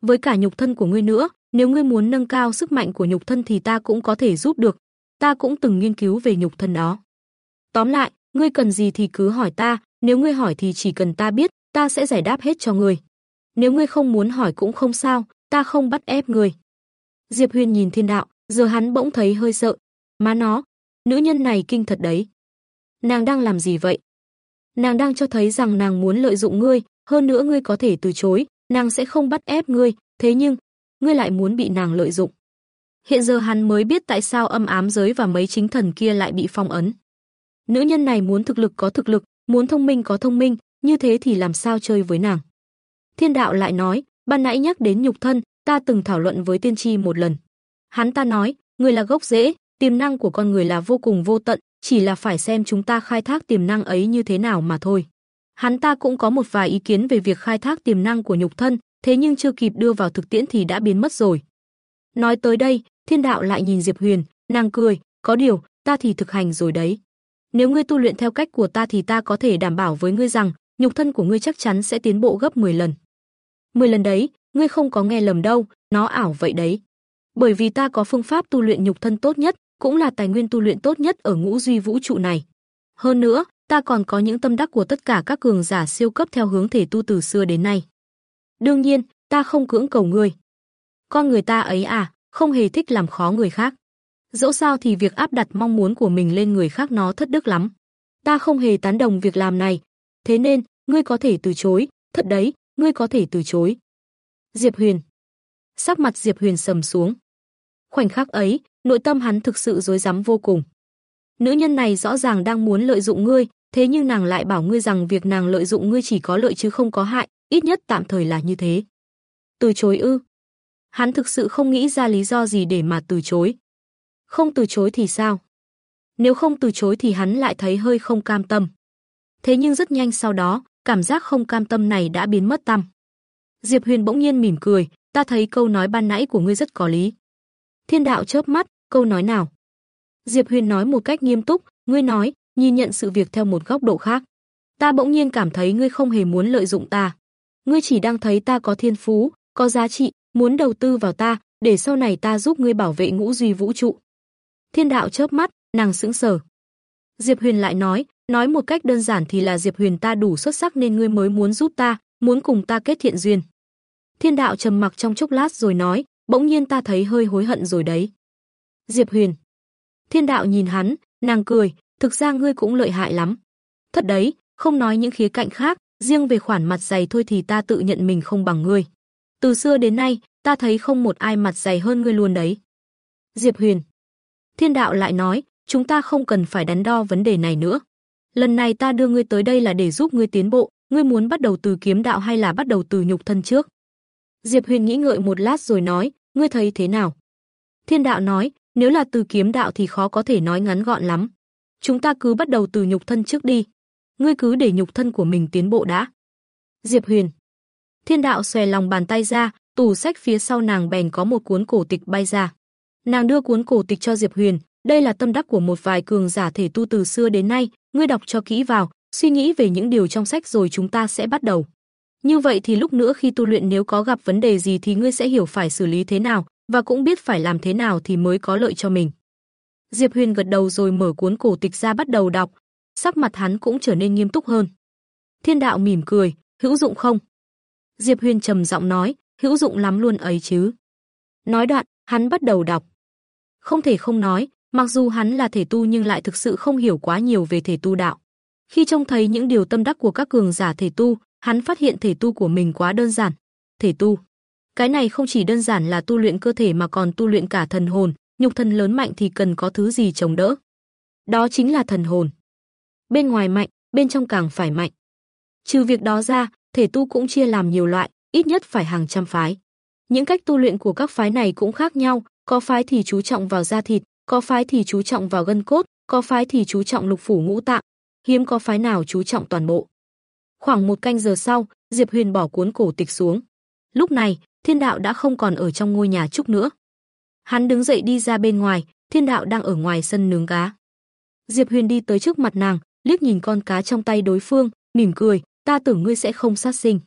Với cả nhục thân của ngươi nữa, nếu ngươi muốn nâng cao sức mạnh của nhục thân thì ta cũng có thể giúp được. Ta cũng từng nghiên cứu về nhục thân đó. Tóm lại, ngươi cần gì thì cứ hỏi ta, nếu ngươi hỏi thì chỉ cần ta biết, ta sẽ giải đáp hết cho ngươi. Nếu ngươi không muốn hỏi cũng không sao, ta không bắt ép ngươi. Diệp Huyền nhìn Thiên Đạo, giờ hắn bỗng thấy hơi sợ. Má nó, nữ nhân này kinh thật đấy. Nàng đang làm gì vậy? Nàng đang cho thấy rằng nàng muốn lợi dụng ngươi, hơn nữa ngươi có thể từ chối, nàng sẽ không bắt ép ngươi, thế nhưng, ngươi lại muốn bị nàng lợi dụng. Hiện giờ hắn mới biết tại sao âm ám giới và mấy chính thần kia lại bị phong ấn. Nữ nhân này muốn thực lực có thực lực, muốn thông minh có thông minh, như thế thì làm sao chơi với nàng. Thiên đạo lại nói, ban nãy nhắc đến nhục thân, ta từng thảo luận với tiên tri một lần. Hắn ta nói, người là gốc rễ, tiềm năng của con người là vô cùng vô tận, chỉ là phải xem chúng ta khai thác tiềm năng ấy như thế nào mà thôi. Hắn ta cũng có một vài ý kiến về việc khai thác tiềm năng của nhục thân, thế nhưng chưa kịp đưa vào thực tiễn thì đã biến mất rồi. Nói tới đây, thiên đạo lại nhìn Diệp Huyền, nàng cười, có điều, ta thì thực hành rồi đấy. Nếu ngươi tu luyện theo cách của ta thì ta có thể đảm bảo với ngươi rằng, nhục thân của ngươi chắc chắn sẽ tiến bộ gấp 10 lần. 10 lần đấy, ngươi không có nghe lầm đâu, nó ảo vậy đấy. Bởi vì ta có phương pháp tu luyện nhục thân tốt nhất, cũng là tài nguyên tu luyện tốt nhất ở ngũ duy vũ trụ này. Hơn nữa, ta còn có những tâm đắc của tất cả các cường giả siêu cấp theo hướng thể tu từ xưa đến nay. Đương nhiên, ta không cưỡng cầu ngươi. Con người ta ấy à, không hề thích làm khó người khác. Dẫu sao thì việc áp đặt mong muốn của mình lên người khác nó thất đức lắm. Ta không hề tán đồng việc làm này, thế nên, ngươi có thể từ chối, thật đấy, ngươi có thể từ chối. Diệp Huyền. Sắc mặt Diệp Huyền sầm xuống. Khoảnh khắc ấy, nội tâm hắn thực sự rối rắm vô cùng. Nữ nhân này rõ ràng đang muốn lợi dụng ngươi, thế nhưng nàng lại bảo ngươi rằng việc nàng lợi dụng ngươi chỉ có lợi chứ không có hại, ít nhất tạm thời là như thế. Từ chối ư? Hắn thực sự không nghĩ ra lý do gì để mà từ chối. Không từ chối thì sao? Nếu không từ chối thì hắn lại thấy hơi không cam tâm. Thế nhưng rất nhanh sau đó, cảm giác không cam tâm này đã biến mất tâm. Diệp Huyền bỗng nhiên mỉm cười, ta thấy câu nói ban nãy của ngươi rất có lý. Thiên đạo chớp mắt, câu nói nào? Diệp Huyền nói một cách nghiêm túc, ngươi nói, nhìn nhận sự việc theo một góc độ khác. Ta bỗng nhiên cảm thấy ngươi không hề muốn lợi dụng ta. Ngươi chỉ đang thấy ta có thiên phú, có giá trị, muốn đầu tư vào ta, để sau này ta giúp ngươi bảo vệ ngũ duy vũ trụ. Thiên đạo chớp mắt, nàng sững sờ. Diệp Huyền lại nói, nói một cách đơn giản thì là Diệp Huyền ta đủ xuất sắc nên ngươi mới muốn giúp ta, muốn cùng ta kết thiện duyên. Thiên đạo trầm mặc trong chốc lát rồi nói, bỗng nhiên ta thấy hơi hối hận rồi đấy. Diệp Huyền. Thiên đạo nhìn hắn, nàng cười, thực ra ngươi cũng lợi hại lắm. Thật đấy, không nói những khía cạnh khác, riêng về khoản mặt dày thôi thì ta tự nhận mình không bằng ngươi. Từ xưa đến nay, ta thấy không một ai mặt dày hơn ngươi luôn đấy. Diệp Huyền. Thiên đạo lại nói, chúng ta không cần phải đắn đo vấn đề này nữa. Lần này ta đưa ngươi tới đây là để giúp ngươi tiến bộ, ngươi muốn bắt đầu từ kiếm đạo hay là bắt đầu từ nhục thân trước? Diệp Huyền nghĩ ngợi một lát rồi nói, ngươi thấy thế nào? Thiên đạo nói, nếu là từ kiếm đạo thì khó có thể nói ngắn gọn lắm. Chúng ta cứ bắt đầu từ nhục thân trước đi. Ngươi cứ để nhục thân của mình tiến bộ đã. Diệp Huyền. Thiên đạo xòe lòng bàn tay ra, tủ sách phía sau nàng bèn có một cuốn cổ tịch bay ra. Nàng đưa cuốn cổ tịch cho Diệp Huyền, đây là tâm đắc của một vài cường giả thể tu từ xưa đến nay, ngươi đọc cho kỹ vào, suy nghĩ về những điều trong sách rồi chúng ta sẽ bắt đầu. Như vậy thì lúc nữa khi tu luyện nếu có gặp vấn đề gì thì ngươi sẽ hiểu phải xử lý thế nào và cũng biết phải làm thế nào thì mới có lợi cho mình. Diệp Huyền gật đầu rồi mở cuốn cổ tịch ra bắt đầu đọc, sắc mặt hắn cũng trở nên nghiêm túc hơn. Thiên đạo mỉm cười, hữu dụng không? Diệp Huyền trầm giọng nói, hữu dụng lắm luôn ấy chứ. Nói đoạn, hắn bắt đầu đọc. Không thể không nói, mặc dù hắn là thể tu nhưng lại thực sự không hiểu quá nhiều về thể tu đạo. Khi trông thấy những điều tâm đắc của các cường giả thể tu, hắn phát hiện thể tu của mình quá đơn giản. Thể tu. Cái này không chỉ đơn giản là tu luyện cơ thể mà còn tu luyện cả thần hồn, nhục thân lớn mạnh thì cần có thứ gì chống đỡ. Đó chính là thần hồn. Bên ngoài mạnh, bên trong càng phải mạnh. Trừ việc đó ra, thể tu cũng chia làm nhiều loại, ít nhất phải hàng trăm phái. Những cách tu luyện của các phái này cũng khác nhau, có phái thì chú trọng vào da thịt, có phái thì chú trọng vào gân cốt, có phái thì chú trọng lục phủ ngũ tạng, hiếm có phái nào chú trọng toàn bộ. Khoảng một canh giờ sau, Diệp Huyền bỏ cuốn cổ tịch xuống. Lúc này, Thiên Đạo đã không còn ở trong ngôi nhà trúc nữa. Hắn đứng dậy đi ra bên ngoài, Thiên Đạo đang ở ngoài sân nướng cá. Diệp Huyền đi tới trước mặt nàng, liếc nhìn con cá trong tay đối phương, mỉm cười, ta tưởng ngươi sẽ không sát sinh.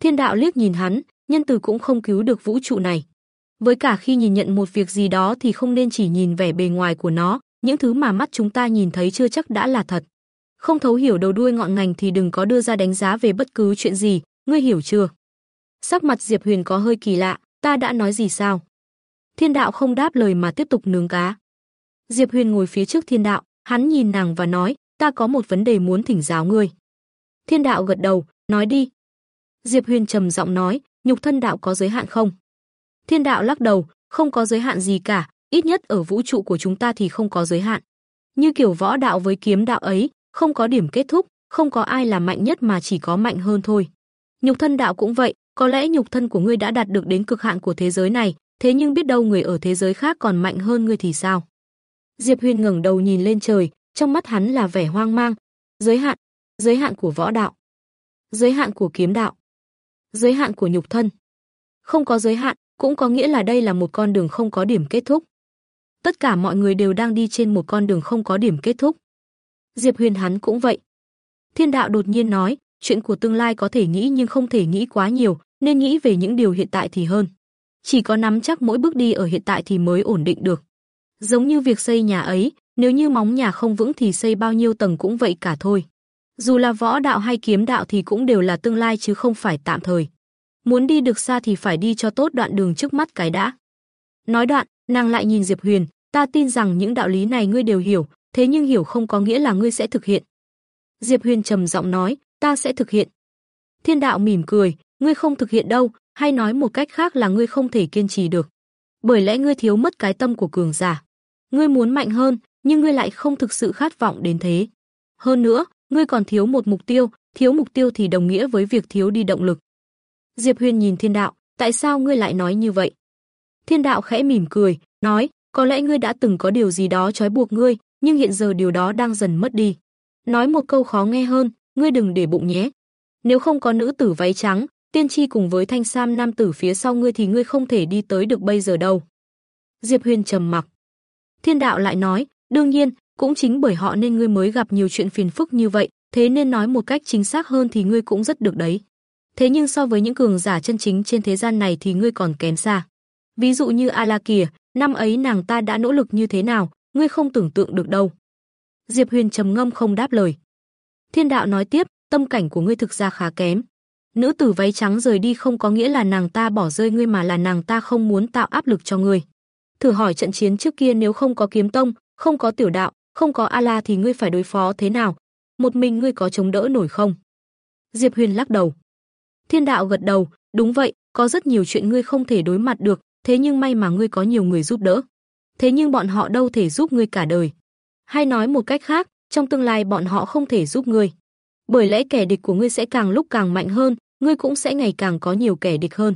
Thiên Đạo liếc nhìn hắn, nhân từ cũng không cứu được vũ trụ này. Với cả khi nhìn nhận một việc gì đó thì không nên chỉ nhìn vẻ bề ngoài của nó, những thứ mà mắt chúng ta nhìn thấy chưa chắc đã là thật. Không thấu hiểu đầu đuôi ngọn ngành thì đừng có đưa ra đánh giá về bất cứ chuyện gì, ngươi hiểu chưa? Sắc mặt Diệp Huyền có hơi kỳ lạ, ta đã nói gì sao? Thiên đạo không đáp lời mà tiếp tục nướng cá. Diệp Huyền ngồi phía trước thiên đạo, hắn nhìn nàng và nói, ta có một vấn đề muốn thỉnh giáo ngươi. Thiên đạo gật đầu, nói đi. Diệp Huyền trầm giọng nói, nhục thân đạo có giới hạn không? Thiên đạo lắc đầu, không có giới hạn gì cả, ít nhất ở vũ trụ của chúng ta thì không có giới hạn. Như kiểu võ đạo với kiếm đạo ấy, không có điểm kết thúc, không có ai là mạnh nhất mà chỉ có mạnh hơn thôi. Nhục thân đạo cũng vậy, có lẽ nhục thân của ngươi đã đạt được đến cực hạn của thế giới này, thế nhưng biết đâu người ở thế giới khác còn mạnh hơn ngươi thì sao? Diệp Huyền ngẩng đầu nhìn lên trời, trong mắt hắn là vẻ hoang mang. Giới hạn, giới hạn của võ đạo, giới hạn của kiếm đạo, giới hạn của nhục thân. Không có giới hạn, cũng có nghĩa là đây là một con đường không có điểm kết thúc. Tất cả mọi người đều đang đi trên một con đường không có điểm kết thúc. Diệp Huyền hắn cũng vậy. Thiên đạo đột nhiên nói, chuyện của tương lai có thể nghĩ nhưng không thể nghĩ quá nhiều, nên nghĩ về những điều hiện tại thì hơn. Chỉ có nắm chắc mỗi bước đi ở hiện tại thì mới ổn định được. Giống như việc xây nhà ấy, nếu như móng nhà không vững thì xây bao nhiêu tầng cũng vậy cả thôi. Dù là võ đạo hay kiếm đạo thì cũng đều là tương lai chứ không phải tạm thời. Muốn đi được xa thì phải đi cho tốt đoạn đường trước mắt cái đã. Nói đoạn, nàng lại nhìn Diệp Huyền, ta tin rằng những đạo lý này ngươi đều hiểu, thế nhưng hiểu không có nghĩa là ngươi sẽ thực hiện. Diệp Huyền trầm giọng nói, ta sẽ thực hiện. Thiên đạo mỉm cười, ngươi không thực hiện đâu, hay nói một cách khác là ngươi không thể kiên trì được. Bởi lẽ ngươi thiếu mất cái tâm của cường giả. Ngươi muốn mạnh hơn, nhưng ngươi lại không thực sự khát vọng đến thế. Hơn nữa, ngươi còn thiếu một mục tiêu, thiếu mục tiêu thì đồng nghĩa với việc thiếu đi động lực. Diệp Huyền nhìn Thiên Đạo, tại sao ngươi lại nói như vậy? Thiên Đạo khẽ mỉm cười, nói, có lẽ ngươi đã từng có điều gì đó trói buộc ngươi, nhưng hiện giờ điều đó đang dần mất đi. Nói một câu khó nghe hơn, ngươi đừng để bụng nhé. Nếu không có nữ tử váy trắng, tiên tri cùng với thanh sam nam tử phía sau ngươi thì ngươi không thể đi tới được bây giờ đâu. Diệp Huyền trầm mặc. Thiên đạo lại nói, đương nhiên, cũng chính bởi họ nên ngươi mới gặp nhiều chuyện phiền phức như vậy, thế nên nói một cách chính xác hơn thì ngươi cũng rất được đấy. Thế nhưng so với những cường giả chân chính trên thế gian này thì ngươi còn kém xa. Ví dụ như Ala kìa, năm ấy nàng ta đã nỗ lực như thế nào, ngươi không tưởng tượng được đâu. Diệp Huyền trầm ngâm không đáp lời. Thiên đạo nói tiếp, tâm cảnh của ngươi thực ra khá kém. Nữ tử váy trắng rời đi không có nghĩa là nàng ta bỏ rơi ngươi mà là nàng ta không muốn tạo áp lực cho ngươi. Thử hỏi trận chiến trước kia nếu không có kiếm tông, không có tiểu đạo, không có A-la thì ngươi phải đối phó thế nào? Một mình ngươi có chống đỡ nổi không? Diệp Huyền lắc đầu. Thiên đạo gật đầu, đúng vậy, có rất nhiều chuyện ngươi không thể đối mặt được, thế nhưng may mà ngươi có nhiều người giúp đỡ. Thế nhưng bọn họ đâu thể giúp ngươi cả đời. Hay nói một cách khác, trong tương lai bọn họ không thể giúp ngươi. Bởi lẽ kẻ địch của ngươi sẽ càng lúc càng mạnh hơn, ngươi cũng sẽ ngày càng có nhiều kẻ địch hơn.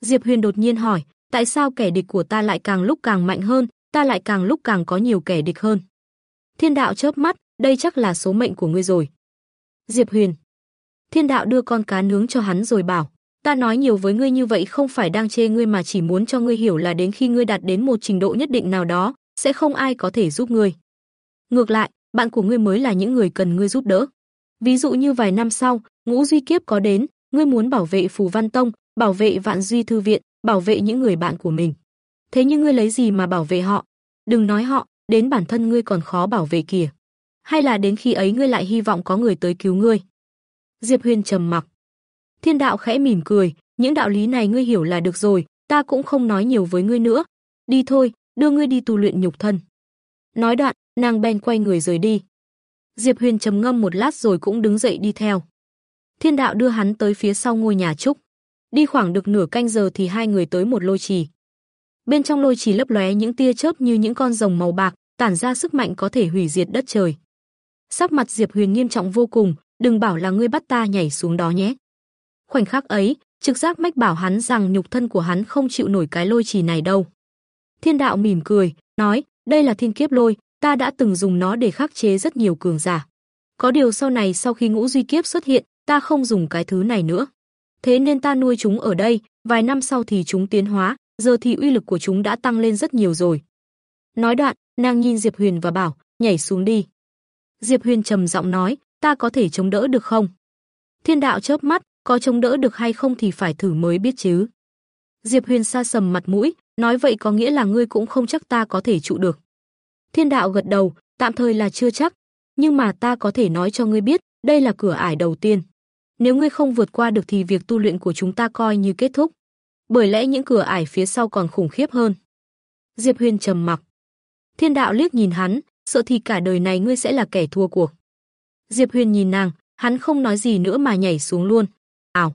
Diệp Huyền đột nhiên hỏi, tại sao kẻ địch của ta lại càng lúc càng mạnh hơn, ta lại càng lúc càng có nhiều kẻ địch hơn? Thiên đạo chớp mắt, đây chắc là số mệnh của ngươi rồi. Diệp Huyền. Thiên đạo đưa con cá nướng cho hắn rồi bảo, ta nói nhiều với ngươi như vậy không phải đang chê ngươi mà chỉ muốn cho ngươi hiểu là đến khi ngươi đạt đến một trình độ nhất định nào đó, sẽ không ai có thể giúp ngươi. Ngược lại, bạn của ngươi mới là những người cần ngươi giúp đỡ. Ví dụ như vài năm sau, Ngũ Duy Kiếp có đến, ngươi muốn bảo vệ Phù Văn Tông, bảo vệ Vạn Duy thư viện, bảo vệ những người bạn của mình. Thế nhưng ngươi lấy gì mà bảo vệ họ? Đừng nói họ, đến bản thân ngươi còn khó bảo vệ kìa. Hay là đến khi ấy ngươi lại hy vọng có người tới cứu ngươi? Diệp Huyền trầm mặc. Thiên đạo khẽ mỉm cười, những đạo lý này ngươi hiểu là được rồi, ta cũng không nói nhiều với ngươi nữa. Đi thôi, đưa ngươi đi tu luyện nhục thân. Nói đoạn, nàng bèn quay người rời đi. Diệp Huyền trầm ngâm một lát rồi cũng đứng dậy đi theo. Thiên đạo đưa hắn tới phía sau ngôi nhà trúc. Đi khoảng được nửa canh giờ thì hai người tới một lôi trì. Bên trong lôi trì lấp lóe những tia chớp như những con rồng màu bạc, tản ra sức mạnh có thể hủy diệt đất trời. Sắc mặt Diệp Huyền nghiêm trọng vô cùng, đừng bảo là ngươi bắt ta nhảy xuống đó nhé. Khoảnh khắc ấy, trực giác mách bảo hắn rằng nhục thân của hắn không chịu nổi cái lôi trì này đâu. Thiên đạo mỉm cười, nói, đây là thiên kiếp lôi, ta đã từng dùng nó để khắc chế rất nhiều cường giả. Có điều sau này sau khi ngũ duy kiếp xuất hiện, ta không dùng cái thứ này nữa. Thế nên ta nuôi chúng ở đây, vài năm sau thì chúng tiến hóa, giờ thì uy lực của chúng đã tăng lên rất nhiều rồi. Nói đoạn, nàng nhìn Diệp Huyền và bảo, nhảy xuống đi. Diệp Huyền trầm giọng nói, ta có thể chống đỡ được không? Thiên đạo chớp mắt, có chống đỡ được hay không thì phải thử mới biết chứ. Diệp Huyền xa sầm mặt mũi, nói vậy có nghĩa là ngươi cũng không chắc ta có thể trụ được. Thiên đạo gật đầu, tạm thời là chưa chắc, nhưng mà ta có thể nói cho ngươi biết, đây là cửa ải đầu tiên. Nếu ngươi không vượt qua được thì việc tu luyện của chúng ta coi như kết thúc. Bởi lẽ những cửa ải phía sau còn khủng khiếp hơn. Diệp Huyền trầm mặc. Thiên đạo liếc nhìn hắn, sợ thì cả đời này ngươi sẽ là kẻ thua cuộc. Diệp Huyền nhìn nàng, hắn không nói gì nữa mà nhảy xuống luôn. Ảo.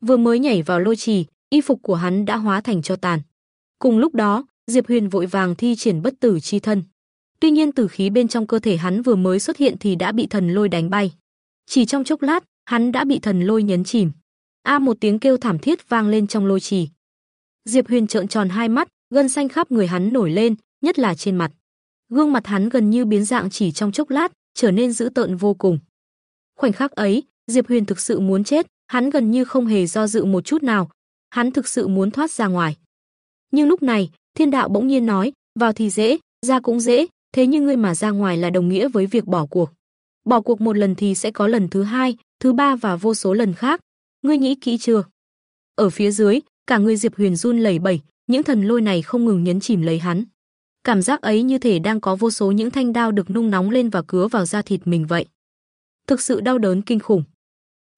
Vừa mới nhảy vào lôi trì, y phục của hắn đã hóa thành cho tàn. Cùng lúc đó, Diệp Huyền vội vàng thi triển bất tử chi thân. Tuy nhiên tử khí bên trong cơ thể hắn vừa mới xuất hiện thì đã bị thần lôi đánh bay. Chỉ trong chốc lát, hắn đã bị thần lôi nhấn chìm. A một tiếng kêu thảm thiết vang lên trong lôi trì. Diệp Huyền trợn tròn hai mắt, gân xanh khắp người hắn nổi lên, nhất là trên mặt. Gương mặt hắn gần như biến dạng chỉ trong chốc lát, trở nên dữ tợn vô cùng. Khoảnh khắc ấy, Diệp Huyền thực sự muốn chết, hắn gần như không hề do dự một chút nào, hắn thực sự muốn thoát ra ngoài. Nhưng lúc này, Thiên Đạo bỗng nhiên nói, vào thì dễ, ra cũng dễ, thế nhưng ngươi mà ra ngoài là đồng nghĩa với việc bỏ cuộc. Bỏ cuộc một lần thì sẽ có lần thứ hai, thứ ba và vô số lần khác. Ngươi nghĩ kỹ chưa? Ở phía dưới, cả người Diệp Huyền run lẩy bẩy, những thần lôi này không ngừng nhấn chìm lấy hắn. Cảm giác ấy như thể đang có vô số những thanh đao được nung nóng lên và cứa vào da thịt mình vậy. Thực sự đau đớn kinh khủng.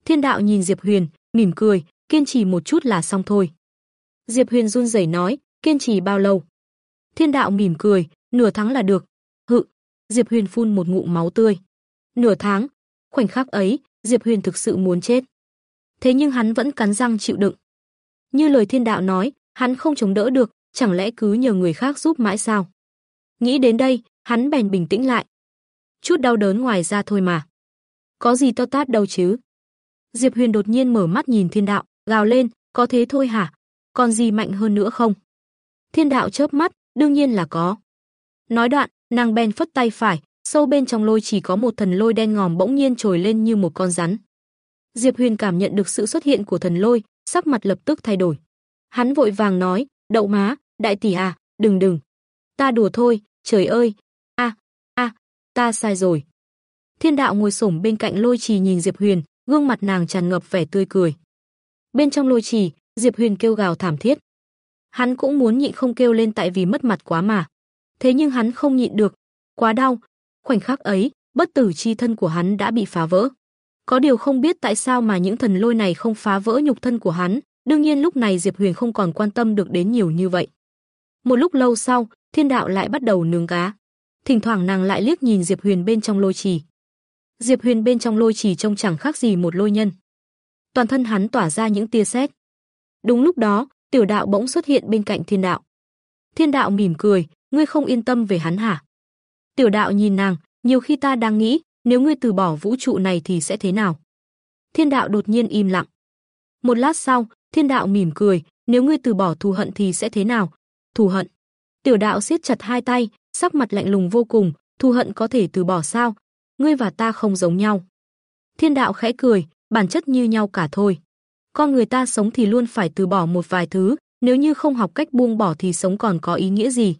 Thiên đạo nhìn Diệp Huyền, mỉm cười, kiên trì một chút là xong thôi. Diệp Huyền run rẩy nói, kiên trì bao lâu? Thiên đạo mỉm cười, nửa tháng là được. Hự, Diệp Huyền phun một ngụm máu tươi. Nửa tháng, khoảnh khắc ấy, Diệp Huyền thực sự muốn chết. Thế nhưng hắn vẫn cắn răng chịu đựng. Như lời thiên đạo nói, hắn không chống đỡ được, chẳng lẽ cứ nhờ người khác giúp mãi sao? Nghĩ đến đây, hắn bèn bình tĩnh lại. Chút đau đớn ngoài ra thôi mà. Có gì to tát đâu chứ? Diệp Huyền đột nhiên mở mắt nhìn thiên đạo, gào lên, có thế thôi hả? Còn gì mạnh hơn nữa không? Thiên đạo chớp mắt, đương nhiên là có. Nói đoạn, nàng bèn phất tay phải, sâu bên trong lôi chỉ có một thần lôi đen ngòm bỗng nhiên trồi lên như một con rắn. Diệp Huyền cảm nhận được sự xuất hiện của thần lôi, sắc mặt lập tức thay đổi. Hắn vội vàng nói, "Đậu má, đại tỷ à, đừng đừng. Ta đùa thôi, trời ơi. A, a, ta sai rồi." Thiên đạo ngồi xổm bên cạnh lôi trì nhìn Diệp Huyền, gương mặt nàng tràn ngập vẻ tươi cười. Bên trong lôi trì, Diệp Huyền kêu gào thảm thiết. Hắn cũng muốn nhịn không kêu lên tại vì mất mặt quá mà. Thế nhưng hắn không nhịn được, quá đau. Khoảnh khắc ấy, bất tử chi thân của hắn đã bị phá vỡ. Có điều không biết tại sao mà những thần lôi này không phá vỡ nhục thân của hắn, đương nhiên lúc này Diệp Huyền không còn quan tâm được đến nhiều như vậy. Một lúc lâu sau, Thiên Đạo lại bắt đầu nướng cá. Thỉnh thoảng nàng lại liếc nhìn Diệp Huyền bên trong lôi trì. Diệp Huyền bên trong lôi trì trông chẳng khác gì một lôi nhân. Toàn thân hắn tỏa ra những tia sét. Đúng lúc đó, Tiểu Đạo bỗng xuất hiện bên cạnh Thiên Đạo. Thiên Đạo mỉm cười, ngươi không yên tâm về hắn hả? Tiểu Đạo nhìn nàng, nhiều khi ta đang nghĩ, nếu ngươi từ bỏ vũ trụ này thì sẽ thế nào? Thiên đạo đột nhiên im lặng. Một lát sau, thiên đạo mỉm cười, nếu ngươi từ bỏ thù hận thì sẽ thế nào? Thù hận. Tiểu đạo siết chặt hai tay, sắc mặt lạnh lùng vô cùng, thù hận có thể từ bỏ sao? Ngươi và ta không giống nhau. Thiên đạo khẽ cười, bản chất như nhau cả thôi. Con người ta sống thì luôn phải từ bỏ một vài thứ, nếu như không học cách buông bỏ thì sống còn có ý nghĩa gì?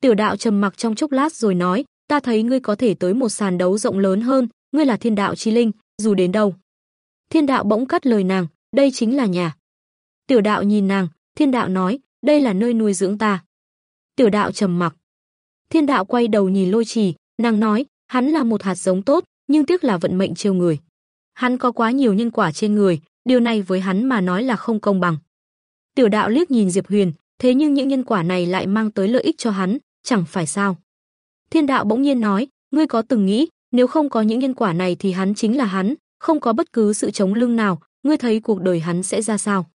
Tiểu đạo trầm mặc trong chốc lát rồi nói, ta thấy ngươi có thể tới một sàn đấu rộng lớn hơn, ngươi là thiên đạo chi linh, dù đến đâu. Thiên đạo bỗng cắt lời nàng, đây chính là nhà. Tiểu đạo nhìn nàng, thiên đạo nói, đây là nơi nuôi dưỡng ta. Tiểu đạo trầm mặc. Thiên đạo quay đầu nhìn lôi trì, nàng nói, hắn là một hạt giống tốt, nhưng tiếc là vận mệnh trêu người. Hắn có quá nhiều nhân quả trên người, điều này với hắn mà nói là không công bằng. Tiểu đạo liếc nhìn Diệp Huyền, thế nhưng những nhân quả này lại mang tới lợi ích cho hắn, chẳng phải sao? Thiên đạo bỗng nhiên nói, ngươi có từng nghĩ, nếu không có những nhân quả này thì hắn chính là hắn, không có bất cứ sự chống lưng nào, ngươi thấy cuộc đời hắn sẽ ra sao?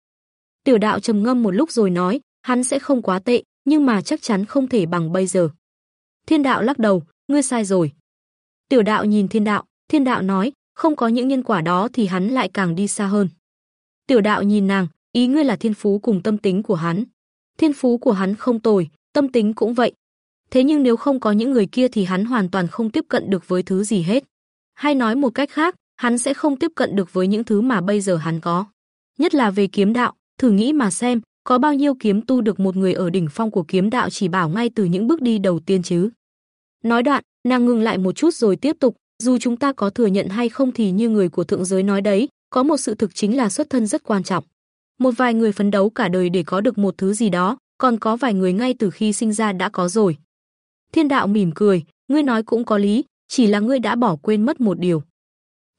Tiểu đạo trầm ngâm một lúc rồi nói, hắn sẽ không quá tệ, nhưng mà chắc chắn không thể bằng bây giờ. Thiên đạo lắc đầu, ngươi sai rồi. Tiểu đạo nhìn thiên đạo, thiên đạo nói, không có những nhân quả đó thì hắn lại càng đi xa hơn. Tiểu đạo nhìn nàng, ý ngươi là thiên phú cùng tâm tính của hắn. Thiên phú của hắn không tồi, tâm tính cũng vậy, Thế nhưng nếu không có những người kia thì hắn hoàn toàn không tiếp cận được với thứ gì hết. Hay nói một cách khác, hắn sẽ không tiếp cận được với những thứ mà bây giờ hắn có. Nhất là về kiếm đạo, thử nghĩ mà xem, có bao nhiêu kiếm tu được một người ở đỉnh phong của kiếm đạo chỉ bảo ngay từ những bước đi đầu tiên chứ. Nói đoạn, nàng ngừng lại một chút rồi tiếp tục, dù chúng ta có thừa nhận hay không thì như người của thượng giới nói đấy, có một sự thực chính là xuất thân rất quan trọng. Một vài người phấn đấu cả đời để có được một thứ gì đó, còn có vài người ngay từ khi sinh ra đã có rồi. Thiên đạo mỉm cười, ngươi nói cũng có lý, chỉ là ngươi đã bỏ quên mất một điều.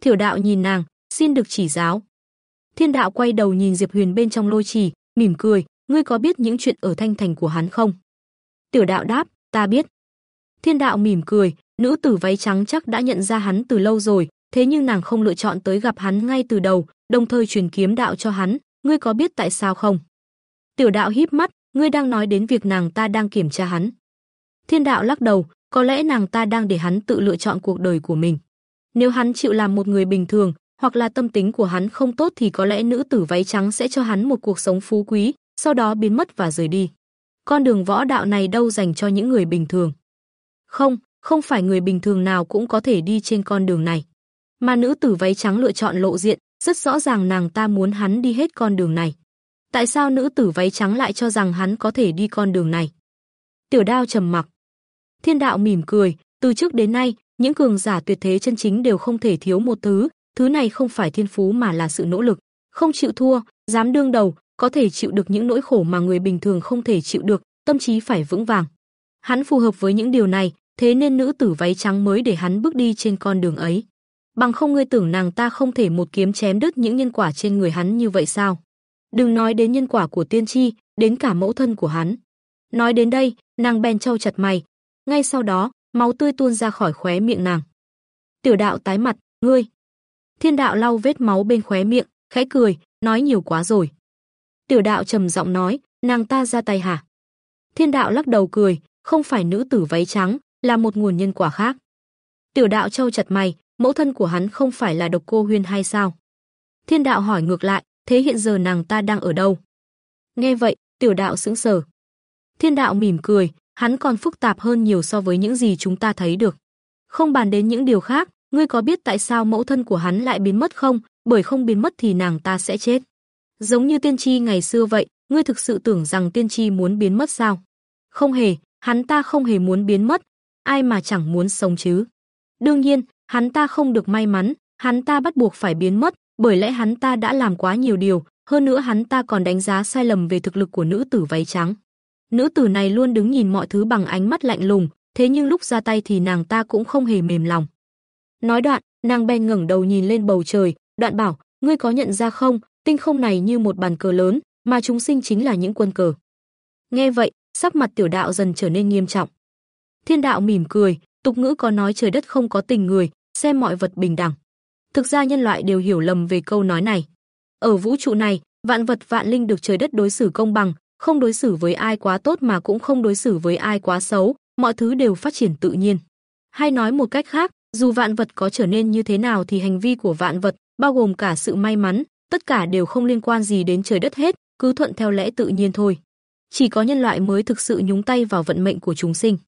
Thiểu đạo nhìn nàng, xin được chỉ giáo. Thiên đạo quay đầu nhìn Diệp Huyền bên trong lôi trì, mỉm cười, ngươi có biết những chuyện ở thanh thành của hắn không? Tiểu đạo đáp, ta biết. Thiên đạo mỉm cười, nữ tử váy trắng chắc đã nhận ra hắn từ lâu rồi, thế nhưng nàng không lựa chọn tới gặp hắn ngay từ đầu, đồng thời truyền kiếm đạo cho hắn, ngươi có biết tại sao không? Tiểu đạo híp mắt, ngươi đang nói đến việc nàng ta đang kiểm tra hắn. Thiên đạo lắc đầu, có lẽ nàng ta đang để hắn tự lựa chọn cuộc đời của mình. Nếu hắn chịu làm một người bình thường, hoặc là tâm tính của hắn không tốt thì có lẽ nữ tử váy trắng sẽ cho hắn một cuộc sống phú quý, sau đó biến mất và rời đi. Con đường võ đạo này đâu dành cho những người bình thường. Không, không phải người bình thường nào cũng có thể đi trên con đường này. Mà nữ tử váy trắng lựa chọn lộ diện, rất rõ ràng nàng ta muốn hắn đi hết con đường này. Tại sao nữ tử váy trắng lại cho rằng hắn có thể đi con đường này? Tiểu Đao trầm mặc. Thiên đạo mỉm cười, từ trước đến nay, những cường giả tuyệt thế chân chính đều không thể thiếu một thứ, thứ này không phải thiên phú mà là sự nỗ lực, không chịu thua, dám đương đầu, có thể chịu được những nỗi khổ mà người bình thường không thể chịu được, tâm trí phải vững vàng. Hắn phù hợp với những điều này, thế nên nữ tử váy trắng mới để hắn bước đi trên con đường ấy. Bằng không ngươi tưởng nàng ta không thể một kiếm chém đứt những nhân quả trên người hắn như vậy sao? Đừng nói đến nhân quả của tiên tri, đến cả mẫu thân của hắn. Nói đến đây, nàng bèn trâu chặt mày, ngay sau đó, máu tươi tuôn ra khỏi khóe miệng nàng. Tiểu đạo tái mặt, ngươi. Thiên đạo lau vết máu bên khóe miệng, khẽ cười, nói nhiều quá rồi. Tiểu đạo trầm giọng nói, nàng ta ra tay hả? Thiên đạo lắc đầu cười, không phải nữ tử váy trắng, là một nguồn nhân quả khác. Tiểu đạo trâu chặt mày, mẫu thân của hắn không phải là độc cô huyên hay sao? Thiên đạo hỏi ngược lại, thế hiện giờ nàng ta đang ở đâu? Nghe vậy, tiểu đạo sững sờ. Thiên đạo mỉm cười, hắn còn phức tạp hơn nhiều so với những gì chúng ta thấy được. Không bàn đến những điều khác, ngươi có biết tại sao mẫu thân của hắn lại biến mất không? Bởi không biến mất thì nàng ta sẽ chết. Giống như tiên tri ngày xưa vậy, ngươi thực sự tưởng rằng tiên tri muốn biến mất sao? Không hề, hắn ta không hề muốn biến mất, ai mà chẳng muốn sống chứ. Đương nhiên, hắn ta không được may mắn, hắn ta bắt buộc phải biến mất, bởi lẽ hắn ta đã làm quá nhiều điều, hơn nữa hắn ta còn đánh giá sai lầm về thực lực của nữ tử váy trắng. Nữ tử này luôn đứng nhìn mọi thứ bằng ánh mắt lạnh lùng, thế nhưng lúc ra tay thì nàng ta cũng không hề mềm lòng. Nói đoạn, nàng bèn ngẩng đầu nhìn lên bầu trời, đoạn bảo, ngươi có nhận ra không, tinh không này như một bàn cờ lớn, mà chúng sinh chính là những quân cờ. Nghe vậy, sắc mặt tiểu đạo dần trở nên nghiêm trọng. Thiên đạo mỉm cười, tục ngữ có nói trời đất không có tình người, xem mọi vật bình đẳng. Thực ra nhân loại đều hiểu lầm về câu nói này. Ở vũ trụ này, vạn vật vạn linh được trời đất đối xử công bằng, không đối xử với ai quá tốt mà cũng không đối xử với ai quá xấu, mọi thứ đều phát triển tự nhiên. Hay nói một cách khác, dù vạn vật có trở nên như thế nào thì hành vi của vạn vật, bao gồm cả sự may mắn, tất cả đều không liên quan gì đến trời đất hết, cứ thuận theo lẽ tự nhiên thôi. Chỉ có nhân loại mới thực sự nhúng tay vào vận mệnh của chúng sinh.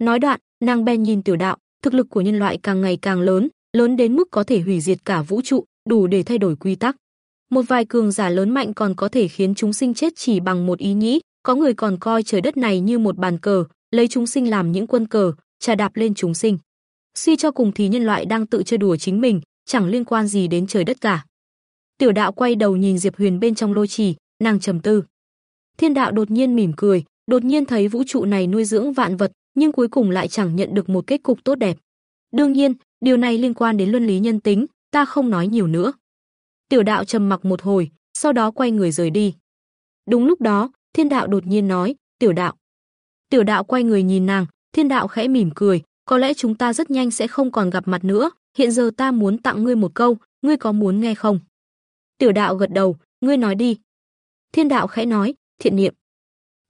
Nói đoạn, nàng ben nhìn tiểu đạo, thực lực của nhân loại càng ngày càng lớn, lớn đến mức có thể hủy diệt cả vũ trụ, đủ để thay đổi quy tắc. Một vài cường giả lớn mạnh còn có thể khiến chúng sinh chết chỉ bằng một ý nghĩ, có người còn coi trời đất này như một bàn cờ, lấy chúng sinh làm những quân cờ, trà đạp lên chúng sinh. Suy cho cùng thì nhân loại đang tự chơi đùa chính mình, chẳng liên quan gì đến trời đất cả. Tiểu đạo quay đầu nhìn Diệp Huyền bên trong lôi trì, nàng trầm tư. Thiên đạo đột nhiên mỉm cười, đột nhiên thấy vũ trụ này nuôi dưỡng vạn vật, nhưng cuối cùng lại chẳng nhận được một kết cục tốt đẹp. Đương nhiên, điều này liên quan đến luân lý nhân tính, ta không nói nhiều nữa. Tiểu đạo trầm mặc một hồi, sau đó quay người rời đi. Đúng lúc đó, thiên đạo đột nhiên nói, tiểu đạo. Tiểu đạo quay người nhìn nàng, thiên đạo khẽ mỉm cười, có lẽ chúng ta rất nhanh sẽ không còn gặp mặt nữa, hiện giờ ta muốn tặng ngươi một câu, ngươi có muốn nghe không? Tiểu đạo gật đầu, ngươi nói đi. Thiên đạo khẽ nói, thiện niệm.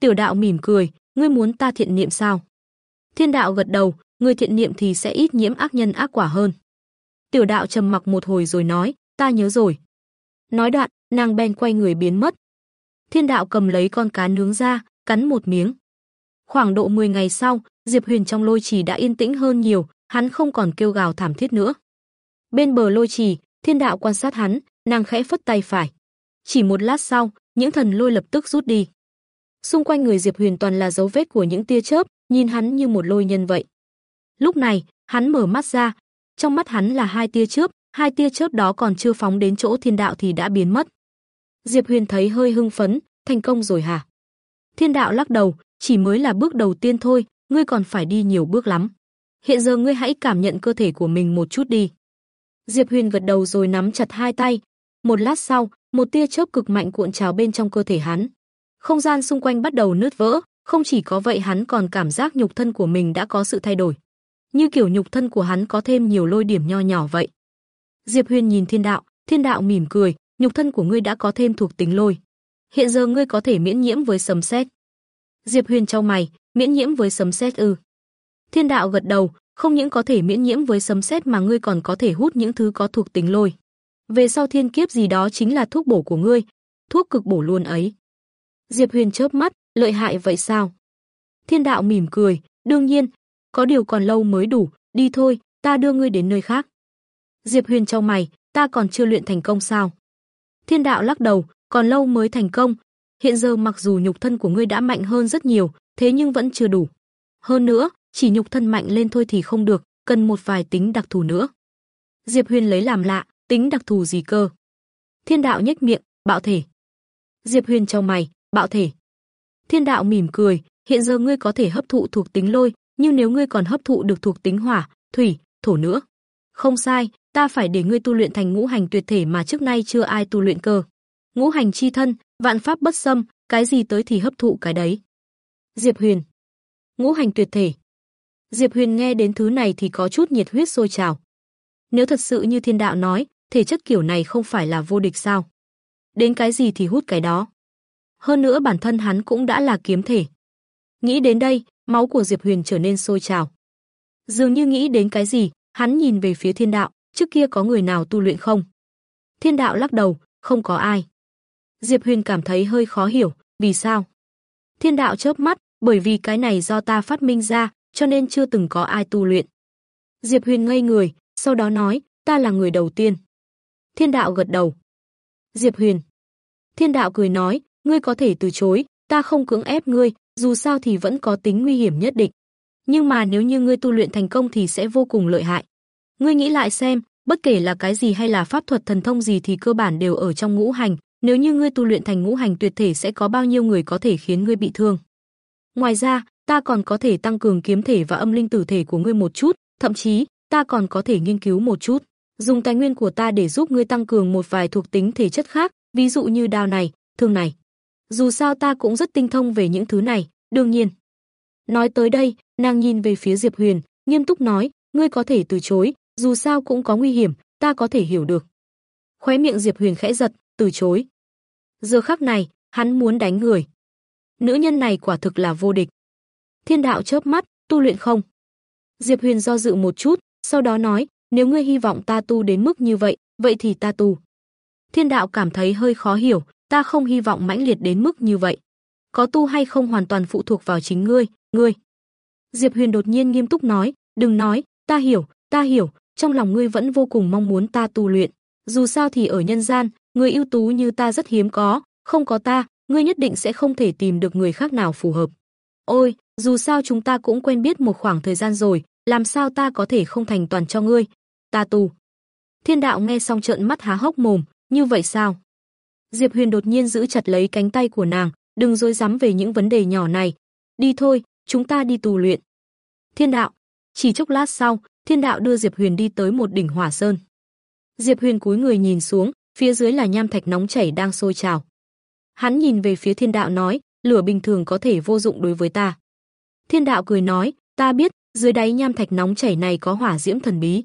Tiểu đạo mỉm cười, ngươi muốn ta thiện niệm sao? Thiên đạo gật đầu, ngươi thiện niệm thì sẽ ít nhiễm ác nhân ác quả hơn. Tiểu đạo trầm mặc một hồi rồi nói, ta nhớ rồi. Nói đoạn, nàng bèn quay người biến mất. Thiên đạo cầm lấy con cá nướng ra, cắn một miếng. Khoảng độ 10 ngày sau, Diệp Huyền trong lôi trì đã yên tĩnh hơn nhiều, hắn không còn kêu gào thảm thiết nữa. Bên bờ lôi trì, thiên đạo quan sát hắn, nàng khẽ phất tay phải. Chỉ một lát sau, những thần lôi lập tức rút đi. Xung quanh người Diệp Huyền toàn là dấu vết của những tia chớp, nhìn hắn như một lôi nhân vậy. Lúc này, hắn mở mắt ra, trong mắt hắn là hai tia chớp, hai tia chớp đó còn chưa phóng đến chỗ thiên đạo thì đã biến mất. Diệp Huyền thấy hơi hưng phấn, thành công rồi hả? Thiên đạo lắc đầu, chỉ mới là bước đầu tiên thôi, ngươi còn phải đi nhiều bước lắm. Hiện giờ ngươi hãy cảm nhận cơ thể của mình một chút đi. Diệp Huyền gật đầu rồi nắm chặt hai tay. Một lát sau, một tia chớp cực mạnh cuộn trào bên trong cơ thể hắn. Không gian xung quanh bắt đầu nứt vỡ, không chỉ có vậy hắn còn cảm giác nhục thân của mình đã có sự thay đổi. Như kiểu nhục thân của hắn có thêm nhiều lôi điểm nho nhỏ vậy. Diệp Huyền nhìn Thiên Đạo, Thiên Đạo mỉm cười, nhục thân của ngươi đã có thêm thuộc tính lôi. Hiện giờ ngươi có thể miễn nhiễm với sấm sét. Diệp Huyền trao mày, miễn nhiễm với sấm sét ư? Thiên Đạo gật đầu, không những có thể miễn nhiễm với sấm sét mà ngươi còn có thể hút những thứ có thuộc tính lôi. Về sau thiên kiếp gì đó chính là thuốc bổ của ngươi, thuốc cực bổ luôn ấy. Diệp Huyền chớp mắt, lợi hại vậy sao? Thiên đạo mỉm cười, đương nhiên, có điều còn lâu mới đủ, đi thôi, ta đưa ngươi đến nơi khác. Diệp Huyền trao mày, ta còn chưa luyện thành công sao? Thiên đạo lắc đầu, còn lâu mới thành công, hiện giờ mặc dù nhục thân của ngươi đã mạnh hơn rất nhiều, thế nhưng vẫn chưa đủ. Hơn nữa, chỉ nhục thân mạnh lên thôi thì không được, cần một vài tính đặc thù nữa. Diệp Huyền lấy làm lạ, tính đặc thù gì cơ? Thiên đạo nhếch miệng, bạo thể. Diệp Huyền chau mày, bạo thể. Thiên đạo mỉm cười, hiện giờ ngươi có thể hấp thụ thuộc tính lôi, nhưng nếu ngươi còn hấp thụ được thuộc tính hỏa, thủy, thổ nữa. Không sai, ta phải để ngươi tu luyện thành ngũ hành tuyệt thể mà trước nay chưa ai tu luyện cơ. Ngũ hành chi thân, vạn pháp bất xâm, cái gì tới thì hấp thụ cái đấy. Diệp Huyền. Ngũ hành tuyệt thể. Diệp Huyền nghe đến thứ này thì có chút nhiệt huyết sôi trào. Nếu thật sự như thiên đạo nói, thể chất kiểu này không phải là vô địch sao? Đến cái gì thì hút cái đó. Hơn nữa bản thân hắn cũng đã là kiếm thể. Nghĩ đến đây, máu của Diệp Huyền trở nên sôi trào. Dường như nghĩ đến cái gì, hắn nhìn về phía thiên đạo, trước kia có người nào tu luyện không? Thiên đạo lắc đầu, không có ai. Diệp Huyền cảm thấy hơi khó hiểu, vì sao? Thiên đạo chớp mắt, bởi vì cái này do ta phát minh ra, cho nên chưa từng có ai tu luyện. Diệp Huyền ngây người, sau đó nói, ta là người đầu tiên. Thiên đạo gật đầu. Diệp Huyền. Thiên đạo cười nói, ngươi có thể từ chối, ta không cưỡng ép ngươi, dù sao thì vẫn có tính nguy hiểm nhất định. Nhưng mà nếu như ngươi tu luyện thành công thì sẽ vô cùng lợi hại. Ngươi nghĩ lại xem, bất kể là cái gì hay là pháp thuật thần thông gì thì cơ bản đều ở trong ngũ hành, nếu như ngươi tu luyện thành ngũ hành tuyệt thể sẽ có bao nhiêu người có thể khiến ngươi bị thương. Ngoài ra, ta còn có thể tăng cường kiếm thể và âm linh tử thể của ngươi một chút, thậm chí, ta còn có thể nghiên cứu một chút, dùng tài nguyên của ta để giúp ngươi tăng cường một vài thuộc tính thể chất khác, ví dụ như đao này, thương này. Dù sao ta cũng rất tinh thông về những thứ này, đương nhiên. Nói tới đây, nàng nhìn về phía Diệp Huyền, nghiêm túc nói, ngươi có thể từ chối, dù sao cũng có nguy hiểm, ta có thể hiểu được. Khóe miệng Diệp Huyền khẽ giật, từ chối. Giờ khắc này, hắn muốn đánh người. Nữ nhân này quả thực là vô địch. Thiên đạo chớp mắt, tu luyện không? Diệp Huyền do dự một chút, sau đó nói, nếu ngươi hy vọng ta tu đến mức như vậy, vậy thì ta tu. Thiên đạo cảm thấy hơi khó hiểu, ta không hy vọng mãnh liệt đến mức như vậy. Có tu hay không hoàn toàn phụ thuộc vào chính ngươi, ngươi. Diệp Huyền đột nhiên nghiêm túc nói, đừng nói, ta hiểu, ta hiểu, trong lòng ngươi vẫn vô cùng mong muốn ta tu luyện. Dù sao thì ở nhân gian, người ưu tú như ta rất hiếm có, không có ta, ngươi nhất định sẽ không thể tìm được người khác nào phù hợp. Ôi, dù sao chúng ta cũng quen biết một khoảng thời gian rồi, làm sao ta có thể không thành toàn cho ngươi? Ta tù. Thiên đạo nghe xong trợn mắt há hốc mồm, như vậy sao? Diệp Huyền đột nhiên giữ chặt lấy cánh tay của nàng, đừng dối dám về những vấn đề nhỏ này. Đi thôi, chúng ta đi tù luyện. Thiên đạo. Chỉ chốc lát sau, thiên đạo đưa Diệp Huyền đi tới một đỉnh hỏa sơn. Diệp Huyền cúi người nhìn xuống, phía dưới là nham thạch nóng chảy đang sôi trào. Hắn nhìn về phía thiên đạo nói, lửa bình thường có thể vô dụng đối với ta. Thiên đạo cười nói, ta biết, dưới đáy nham thạch nóng chảy này có hỏa diễm thần bí.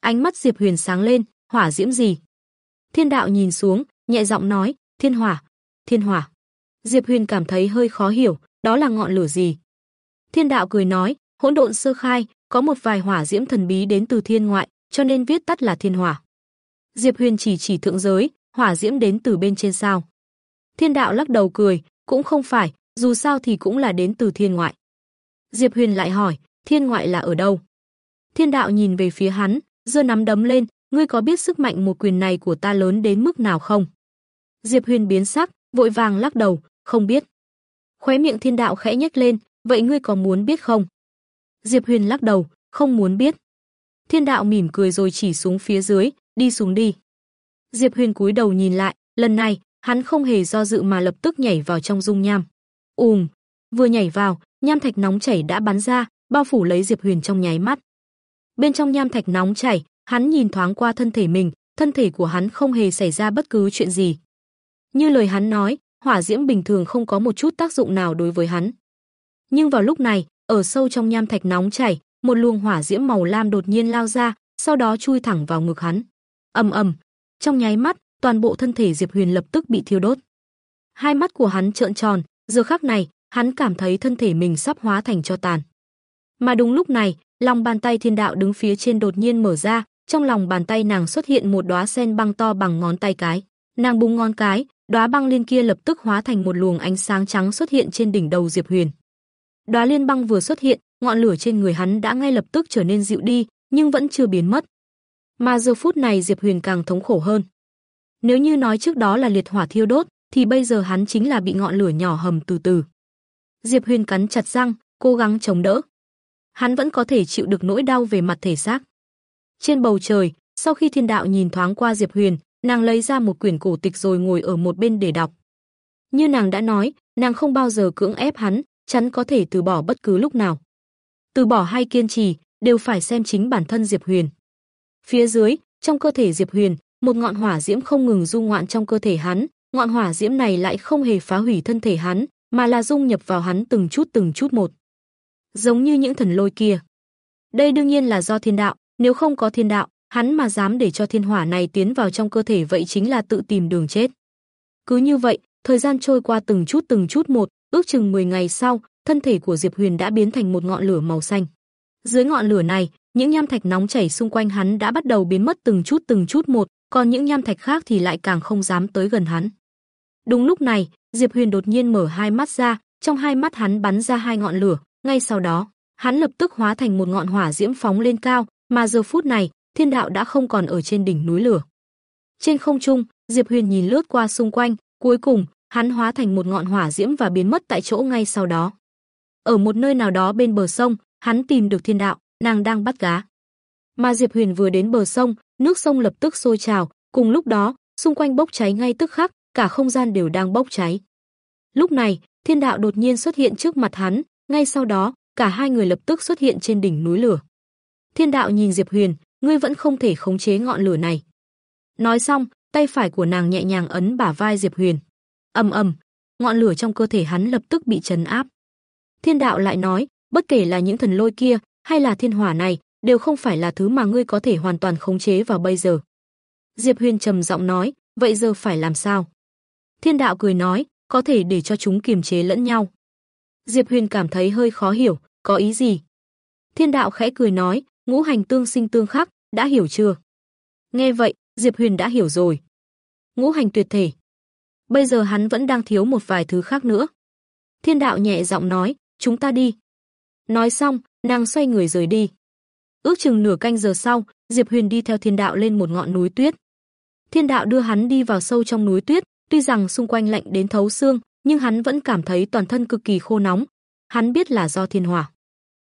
Ánh mắt Diệp Huyền sáng lên, hỏa diễm gì? Thiên đạo nhìn xuống, nhẹ giọng nói, thiên hỏa, thiên hỏa. Diệp Huyền cảm thấy hơi khó hiểu, đó là ngọn lửa gì? Thiên đạo cười nói, hỗn độn sơ khai, có một vài hỏa diễm thần bí đến từ thiên ngoại, cho nên viết tắt là thiên hỏa. Diệp Huyền chỉ chỉ thượng giới, hỏa diễm đến từ bên trên sao? Thiên đạo lắc đầu cười, cũng không phải, dù sao thì cũng là đến từ thiên ngoại. Diệp Huyền lại hỏi, thiên ngoại là ở đâu? Thiên đạo nhìn về phía hắn, giơ nắm đấm lên, ngươi có biết sức mạnh một quyền này của ta lớn đến mức nào không? Diệp Huyền biến sắc, vội vàng lắc đầu, không biết. Khóe miệng thiên đạo khẽ nhếch lên, vậy ngươi có muốn biết không? Diệp Huyền lắc đầu, không muốn biết. Thiên đạo mỉm cười rồi chỉ xuống phía dưới, đi xuống đi. Diệp Huyền cúi đầu nhìn lại, lần này, hắn không hề do dự mà lập tức nhảy vào trong dung nham. Ùm, vừa nhảy vào, nham thạch nóng chảy đã bắn ra, bao phủ lấy Diệp Huyền trong nháy mắt. Bên trong nham thạch nóng chảy, hắn nhìn thoáng qua thân thể mình, thân thể của hắn không hề xảy ra bất cứ chuyện gì. Như lời hắn nói, hỏa diễm bình thường không có một chút tác dụng nào đối với hắn. Nhưng vào lúc này, ở sâu trong nham thạch nóng chảy, một luồng hỏa diễm màu lam đột nhiên lao ra, sau đó chui thẳng vào ngực hắn. Ầm ầm, trong nháy mắt, toàn bộ thân thể Diệp Huyền lập tức bị thiêu đốt. Hai mắt của hắn trợn tròn, giờ khắc này, hắn cảm thấy thân thể mình sắp hóa thành cho tàn. Mà đúng lúc này, lòng bàn tay thiên đạo đứng phía trên đột nhiên mở ra, trong lòng bàn tay nàng xuất hiện một đóa sen băng to bằng ngón tay cái. Nàng búng ngón cái, đóa băng liên kia lập tức hóa thành một luồng ánh sáng trắng xuất hiện trên đỉnh đầu Diệp Huyền. Đóa liên băng vừa xuất hiện, ngọn lửa trên người hắn đã ngay lập tức trở nên dịu đi, nhưng vẫn chưa biến mất. Mà giờ phút này Diệp Huyền càng thống khổ hơn. Nếu như nói trước đó là liệt hỏa thiêu đốt, thì bây giờ hắn chính là bị ngọn lửa nhỏ hầm từ từ. Diệp Huyền cắn chặt răng, cố gắng chống đỡ. hắn vẫn có thể chịu được nỗi đau về mặt thể xác. Trên bầu trời, sau khi Thiên Đạo nhìn thoáng qua Diệp Huyền, nàng lấy ra một quyển cổ tịch rồi ngồi ở một bên để đọc. Như nàng đã nói, nàng không bao giờ cưỡng ép hắn, chắn có thể từ bỏ bất cứ lúc nào. Từ bỏ hay kiên trì, đều phải xem chính bản thân Diệp Huyền. Phía dưới, trong cơ thể Diệp Huyền, một ngọn hỏa diễm không ngừng du ngoạn trong cơ thể hắn, ngọn hỏa diễm này lại không hề phá hủy thân thể hắn, mà là dung nhập vào hắn từng chút từng chút một. Giống như những thần lôi kia. Đây đương nhiên là do thiên đạo, nếu không có thiên đạo, hắn mà dám để cho thiên hỏa này tiến vào trong cơ thể vậy chính là tự tìm đường chết. Cứ như vậy, thời gian trôi qua từng chút từng chút một, ước chừng 10 ngày sau, thân thể của Diệp Huyền đã biến thành một ngọn lửa màu xanh. Dưới ngọn lửa này, những nham thạch nóng chảy xung quanh hắn đã bắt đầu biến mất từng chút từng chút một, còn những nham thạch khác thì lại càng không dám tới gần hắn. Đúng lúc này, Diệp Huyền đột nhiên mở hai mắt ra, trong hai mắt hắn bắn ra hai ngọn lửa, ngay sau đó, hắn lập tức hóa thành một ngọn hỏa diễm phóng lên cao, mà giờ phút này, thiên đạo đã không còn ở trên đỉnh núi lửa. Trên không trung, Diệp Huyền nhìn lướt qua xung quanh, cuối cùng, hắn hóa thành một ngọn hỏa diễm và biến mất tại chỗ ngay sau đó. Ở một nơi nào đó bên bờ sông, hắn tìm được thiên đạo, nàng đang bắt cá. Mà Diệp Huyền vừa đến bờ sông, nước sông lập tức sôi trào, cùng lúc đó, xung quanh bốc cháy ngay tức khắc, cả không gian đều đang bốc cháy. Lúc này, thiên đạo đột nhiên xuất hiện trước mặt hắn, ngay sau đó, cả hai người lập tức xuất hiện trên đỉnh núi lửa. Thiên đạo nhìn Diệp Huyền, ngươi vẫn không thể khống chế ngọn lửa này. Nói xong, tay phải của nàng nhẹ nhàng ấn bả vai Diệp Huyền. Ầm ầm, ngọn lửa trong cơ thể hắn lập tức bị trấn áp. Thiên đạo lại nói, bất kể là những thần lôi kia hay là thiên hỏa này, đều không phải là thứ mà ngươi có thể hoàn toàn khống chế vào bây giờ. Diệp Huyền trầm giọng nói, vậy giờ phải làm sao? Thiên đạo cười nói, có thể để cho chúng kiềm chế lẫn nhau. Diệp Huyền cảm thấy hơi khó hiểu, có ý gì? Thiên đạo khẽ cười nói, ngũ hành tương sinh tương khắc, đã hiểu chưa? Nghe vậy, Diệp Huyền đã hiểu rồi. Ngũ hành tuyệt thể. Bây giờ hắn vẫn đang thiếu một vài thứ khác nữa. Thiên đạo nhẹ giọng nói, chúng ta đi. Nói xong, nàng xoay người rời đi. Ước chừng nửa canh giờ sau, Diệp Huyền đi theo thiên đạo lên một ngọn núi tuyết. Thiên đạo đưa hắn đi vào sâu trong núi tuyết, tuy rằng xung quanh lạnh đến thấu xương, nhưng hắn vẫn cảm thấy toàn thân cực kỳ khô nóng. Hắn biết là do thiên hỏa.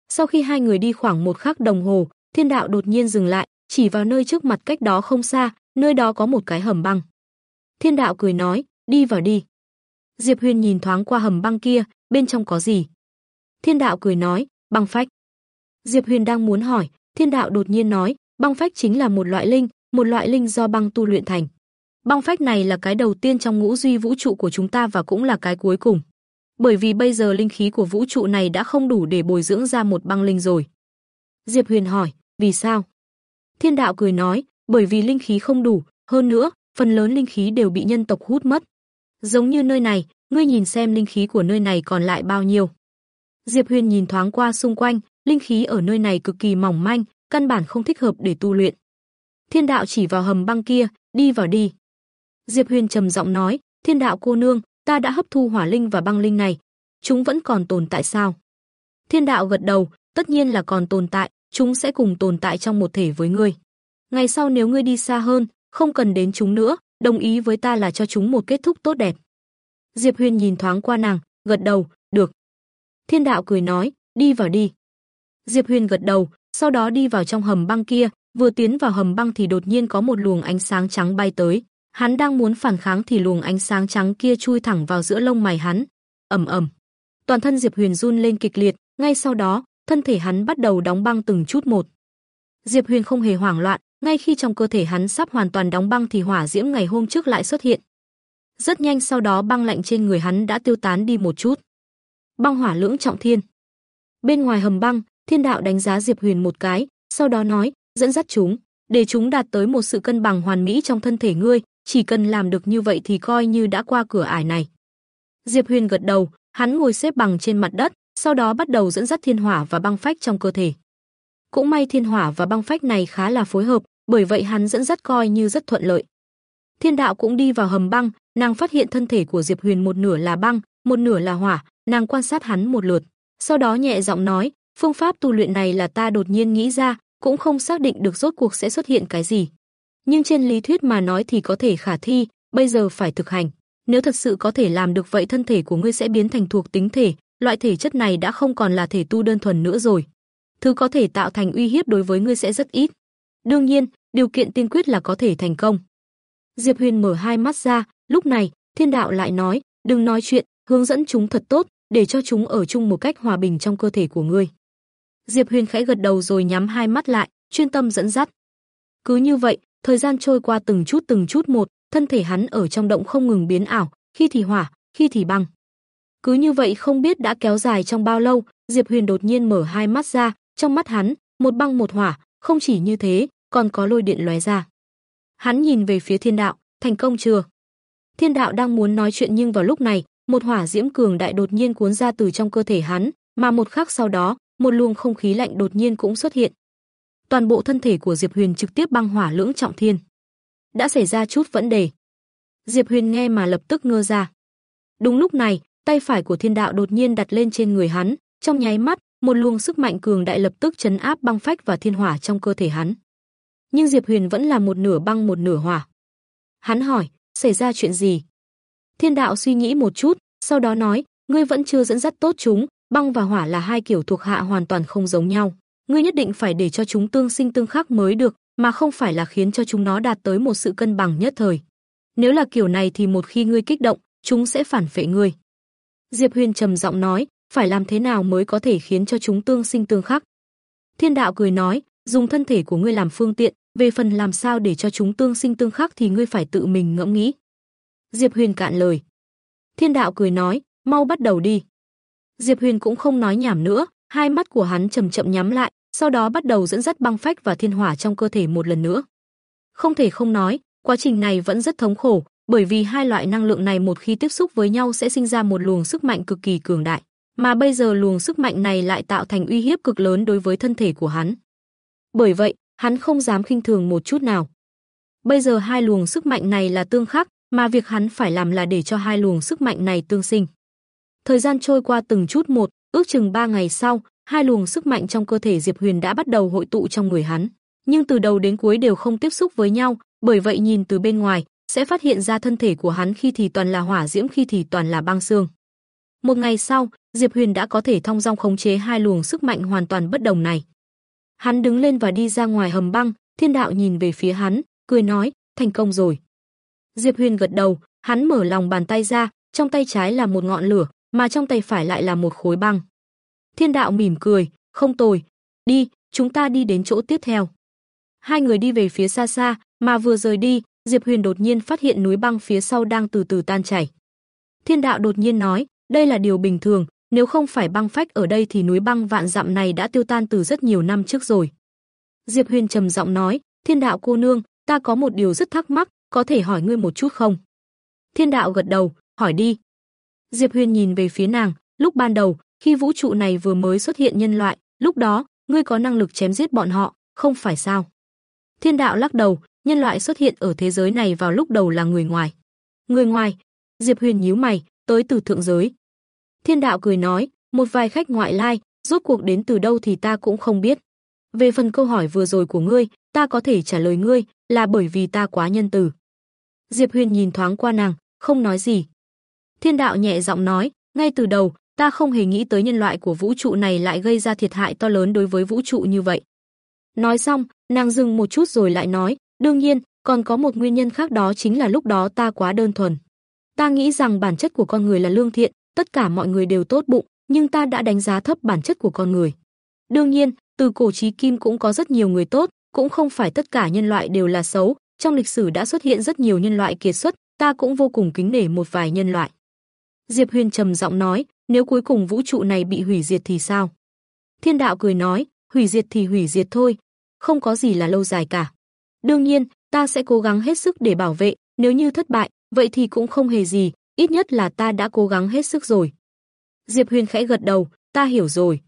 Sau khi hai người đi khoảng một khắc đồng hồ, thiên đạo đột nhiên dừng lại, chỉ vào nơi trước mặt cách đó không xa, nơi đó có một cái hầm băng. Thiên đạo cười nói, đi vào đi. Diệp Huyền nhìn thoáng qua hầm băng kia, bên trong có gì? Thiên đạo cười nói, băng phách. Diệp Huyền đang muốn hỏi, thiên đạo đột nhiên nói, băng phách chính là một loại linh, một loại linh do băng tu luyện thành. Băng phách này là cái đầu tiên trong ngũ duy vũ trụ của chúng ta và cũng là cái cuối cùng. Bởi vì bây giờ linh khí của vũ trụ này đã không đủ để bồi dưỡng ra một băng linh rồi. Diệp Huyền hỏi, vì sao? Thiên đạo cười nói, bởi vì linh khí không đủ, hơn nữa, phần lớn linh khí đều bị nhân tộc hút mất. Giống như nơi này, ngươi nhìn xem linh khí của nơi này còn lại bao nhiêu. Diệp Huyền nhìn thoáng qua xung quanh, linh khí ở nơi này cực kỳ mỏng manh, căn bản không thích hợp để tu luyện. Thiên đạo chỉ vào hầm băng kia, đi vào đi. Diệp Huyền trầm giọng nói, Thiên đạo cô nương, ta đã hấp thu hỏa linh và băng linh này, chúng vẫn còn tồn tại sao? Thiên đạo gật đầu, tất nhiên là còn tồn tại, chúng sẽ cùng tồn tại trong một thể với ngươi. Ngày sau nếu ngươi đi xa hơn, không cần đến chúng nữa, đồng ý với ta là cho chúng một kết thúc tốt đẹp. Diệp Huyền nhìn thoáng qua nàng, gật đầu, được. Thiên đạo cười nói, đi vào đi. Diệp Huyền gật đầu, sau đó đi vào trong hầm băng kia, vừa tiến vào hầm băng thì đột nhiên có một luồng ánh sáng trắng bay tới. Hắn đang muốn phản kháng thì luồng ánh sáng trắng kia chui thẳng vào giữa lông mày hắn. Ầm ầm. Toàn thân Diệp Huyền run lên kịch liệt, ngay sau đó, thân thể hắn bắt đầu đóng băng từng chút một. Diệp Huyền không hề hoảng loạn, ngay khi trong cơ thể hắn sắp hoàn toàn đóng băng thì hỏa diễm ngày hôm trước lại xuất hiện. Rất nhanh sau đó băng lạnh trên người hắn đã tiêu tán đi một chút. Băng hỏa lưỡng trọng thiên. Bên ngoài hầm băng, Thiên đạo đánh giá Diệp Huyền một cái, sau đó nói, dẫn dắt chúng, để chúng đạt tới một sự cân bằng hoàn mỹ trong thân thể ngươi, chỉ cần làm được như vậy thì coi như đã qua cửa ải này. Diệp Huyền gật đầu, hắn ngồi xếp bằng trên mặt đất, sau đó bắt đầu dẫn dắt thiên hỏa và băng phách trong cơ thể. Cũng may thiên hỏa và băng phách này khá là phối hợp, bởi vậy hắn dẫn dắt coi như rất thuận lợi. Thiên đạo cũng đi vào hầm băng, nàng phát hiện thân thể của Diệp Huyền một nửa là băng, một nửa là hỏa, nàng quan sát hắn một lượt, sau đó nhẹ giọng nói, phương pháp tu luyện này là ta đột nhiên nghĩ ra, cũng không xác định được rốt cuộc sẽ xuất hiện cái gì. Nhưng trên lý thuyết mà nói thì có thể khả thi, bây giờ phải thực hành. Nếu thật sự có thể làm được vậy thân thể của ngươi sẽ biến thành thuộc tính thể, loại thể chất này đã không còn là thể tu đơn thuần nữa rồi. thứ có thể tạo thành uy hiếp đối với ngươi sẽ rất ít. Đương nhiên, điều kiện tiên quyết là có thể thành công. Diệp Huyền mở hai mắt ra, lúc này, Thiên đạo lại nói, đừng nói chuyện, hướng dẫn chúng thật tốt, để cho chúng ở chung một cách hòa bình trong cơ thể của ngươi. Diệp Huyền khẽ gật đầu rồi nhắm hai mắt lại, chuyên tâm dẫn dắt. Cứ như vậy, thời gian trôi qua từng chút từng chút một, thân thể hắn ở trong động không ngừng biến ảo, khi thì hỏa, khi thì băng. Cứ như vậy không biết đã kéo dài trong bao lâu, Diệp Huyền đột nhiên mở hai mắt ra, trong mắt hắn, một băng một hỏa, không chỉ như thế, còn có lôi điện lóe ra. Hắn nhìn về phía Thiên Đạo, thành công chưa? Thiên Đạo đang muốn nói chuyện nhưng vào lúc này, một hỏa diễm cường đại đột nhiên cuốn ra từ trong cơ thể hắn, mà một khắc sau đó, một luồng không khí lạnh đột nhiên cũng xuất hiện. Toàn bộ thân thể của Diệp Huyền trực tiếp băng hỏa lưỡng trọng thiên. Đã xảy ra chút vấn đề. Diệp Huyền nghe mà lập tức ngơ ra. Đúng lúc này, tay phải của Thiên Đạo đột nhiên đặt lên trên người hắn, trong nháy mắt, một luồng sức mạnh cường đại lập tức chấn áp băng phách và thiên hỏa trong cơ thể hắn. Nhưng Diệp Huyền vẫn là một nửa băng một nửa hỏa. Hắn hỏi, xảy ra chuyện gì? Thiên đạo suy nghĩ một chút, sau đó nói, ngươi vẫn chưa dẫn dắt tốt chúng, băng và hỏa là hai kiểu thuộc hạ hoàn toàn không giống nhau. Ngươi nhất định phải để cho chúng tương sinh tương khắc mới được, mà không phải là khiến cho chúng nó đạt tới một sự cân bằng nhất thời. Nếu là kiểu này thì một khi ngươi kích động, chúng sẽ phản phệ ngươi. Diệp Huyền trầm giọng nói, phải làm thế nào mới có thể khiến cho chúng tương sinh tương khắc? Thiên đạo cười nói, dùng thân thể của ngươi làm phương tiện, về phần làm sao để cho chúng tương sinh tương khắc thì ngươi phải tự mình ngẫm nghĩ. Diệp Huyền cạn lời. Thiên đạo cười nói, mau bắt đầu đi. Diệp Huyền cũng không nói nhảm nữa, hai mắt của hắn chậm chậm nhắm lại, sau đó bắt đầu dẫn dắt băng phách và thiên hỏa trong cơ thể một lần nữa. Không thể không nói, quá trình này vẫn rất thống khổ, bởi vì hai loại năng lượng này một khi tiếp xúc với nhau sẽ sinh ra một luồng sức mạnh cực kỳ cường đại, mà bây giờ luồng sức mạnh này lại tạo thành uy hiếp cực lớn đối với thân thể của hắn. Bởi vậy, hắn không dám khinh thường một chút nào. Bây giờ hai luồng sức mạnh này là tương khắc, mà việc hắn phải làm là để cho hai luồng sức mạnh này tương sinh. Thời gian trôi qua từng chút một, ước chừng ba ngày sau, hai luồng sức mạnh trong cơ thể Diệp Huyền đã bắt đầu hội tụ trong người hắn, nhưng từ đầu đến cuối đều không tiếp xúc với nhau, bởi vậy nhìn từ bên ngoài sẽ phát hiện ra thân thể của hắn khi thì toàn là hỏa diễm khi thì toàn là băng xương. Một ngày sau, Diệp Huyền đã có thể thông dong khống chế hai luồng sức mạnh hoàn toàn bất đồng này. Hắn đứng lên và đi ra ngoài hầm băng, Thiên Đạo nhìn về phía hắn, cười nói, thành công rồi. Diệp Huyền gật đầu, hắn mở lòng bàn tay ra, trong tay trái là một ngọn lửa, mà trong tay phải lại là một khối băng. Thiên đạo mỉm cười, không tồi, đi, chúng ta đi đến chỗ tiếp theo. Hai người đi về phía xa xa, mà vừa rời đi, Diệp Huyền đột nhiên phát hiện núi băng phía sau đang từ từ tan chảy. Thiên đạo đột nhiên nói, đây là điều bình thường, nếu không phải băng phách ở đây thì núi băng vạn dặm này đã tiêu tan từ rất nhiều năm trước rồi. Diệp Huyền trầm giọng nói, Thiên đạo cô nương, ta có một điều rất thắc mắc, có thể hỏi ngươi một chút không? Thiên đạo gật đầu, hỏi đi. Diệp Huyền nhìn về phía nàng, lúc ban đầu, khi vũ trụ này vừa mới xuất hiện nhân loại, lúc đó, ngươi có năng lực chém giết bọn họ, không phải sao? Thiên đạo lắc đầu, nhân loại xuất hiện ở thế giới này vào lúc đầu là người ngoài. Người ngoài? Diệp Huyền nhíu mày, tới từ thượng giới. Thiên đạo cười nói, một vài khách ngoại lai, rốt cuộc đến từ đâu thì ta cũng không biết. Về phần câu hỏi vừa rồi của ngươi, ta có thể trả lời ngươi, là bởi vì ta quá nhân từ. Diệp Huyền nhìn thoáng qua nàng, không nói gì. Thiên đạo nhẹ giọng nói, ngay từ đầu, ta không hề nghĩ tới nhân loại của vũ trụ này lại gây ra thiệt hại to lớn đối với vũ trụ như vậy. Nói xong, nàng dừng một chút rồi lại nói, đương nhiên, còn có một nguyên nhân khác đó chính là lúc đó ta quá đơn thuần. Ta nghĩ rằng bản chất của con người là lương thiện, tất cả mọi người đều tốt bụng, nhưng ta đã đánh giá thấp bản chất của con người. Đương nhiên, từ cổ chí kim cũng có rất nhiều người tốt, cũng không phải tất cả nhân loại đều là xấu, trong lịch sử đã xuất hiện rất nhiều nhân loại kiệt xuất, ta cũng vô cùng kính nể một vài nhân loại. Diệp Huyền trầm giọng nói, nếu cuối cùng vũ trụ này bị hủy diệt thì sao? Thiên đạo cười nói, hủy diệt thì hủy diệt thôi, không có gì là lâu dài cả. Đương nhiên, ta sẽ cố gắng hết sức để bảo vệ, nếu như thất bại, vậy thì cũng không hề gì, ít nhất là ta đã cố gắng hết sức rồi. Diệp Huyền khẽ gật đầu, ta hiểu rồi.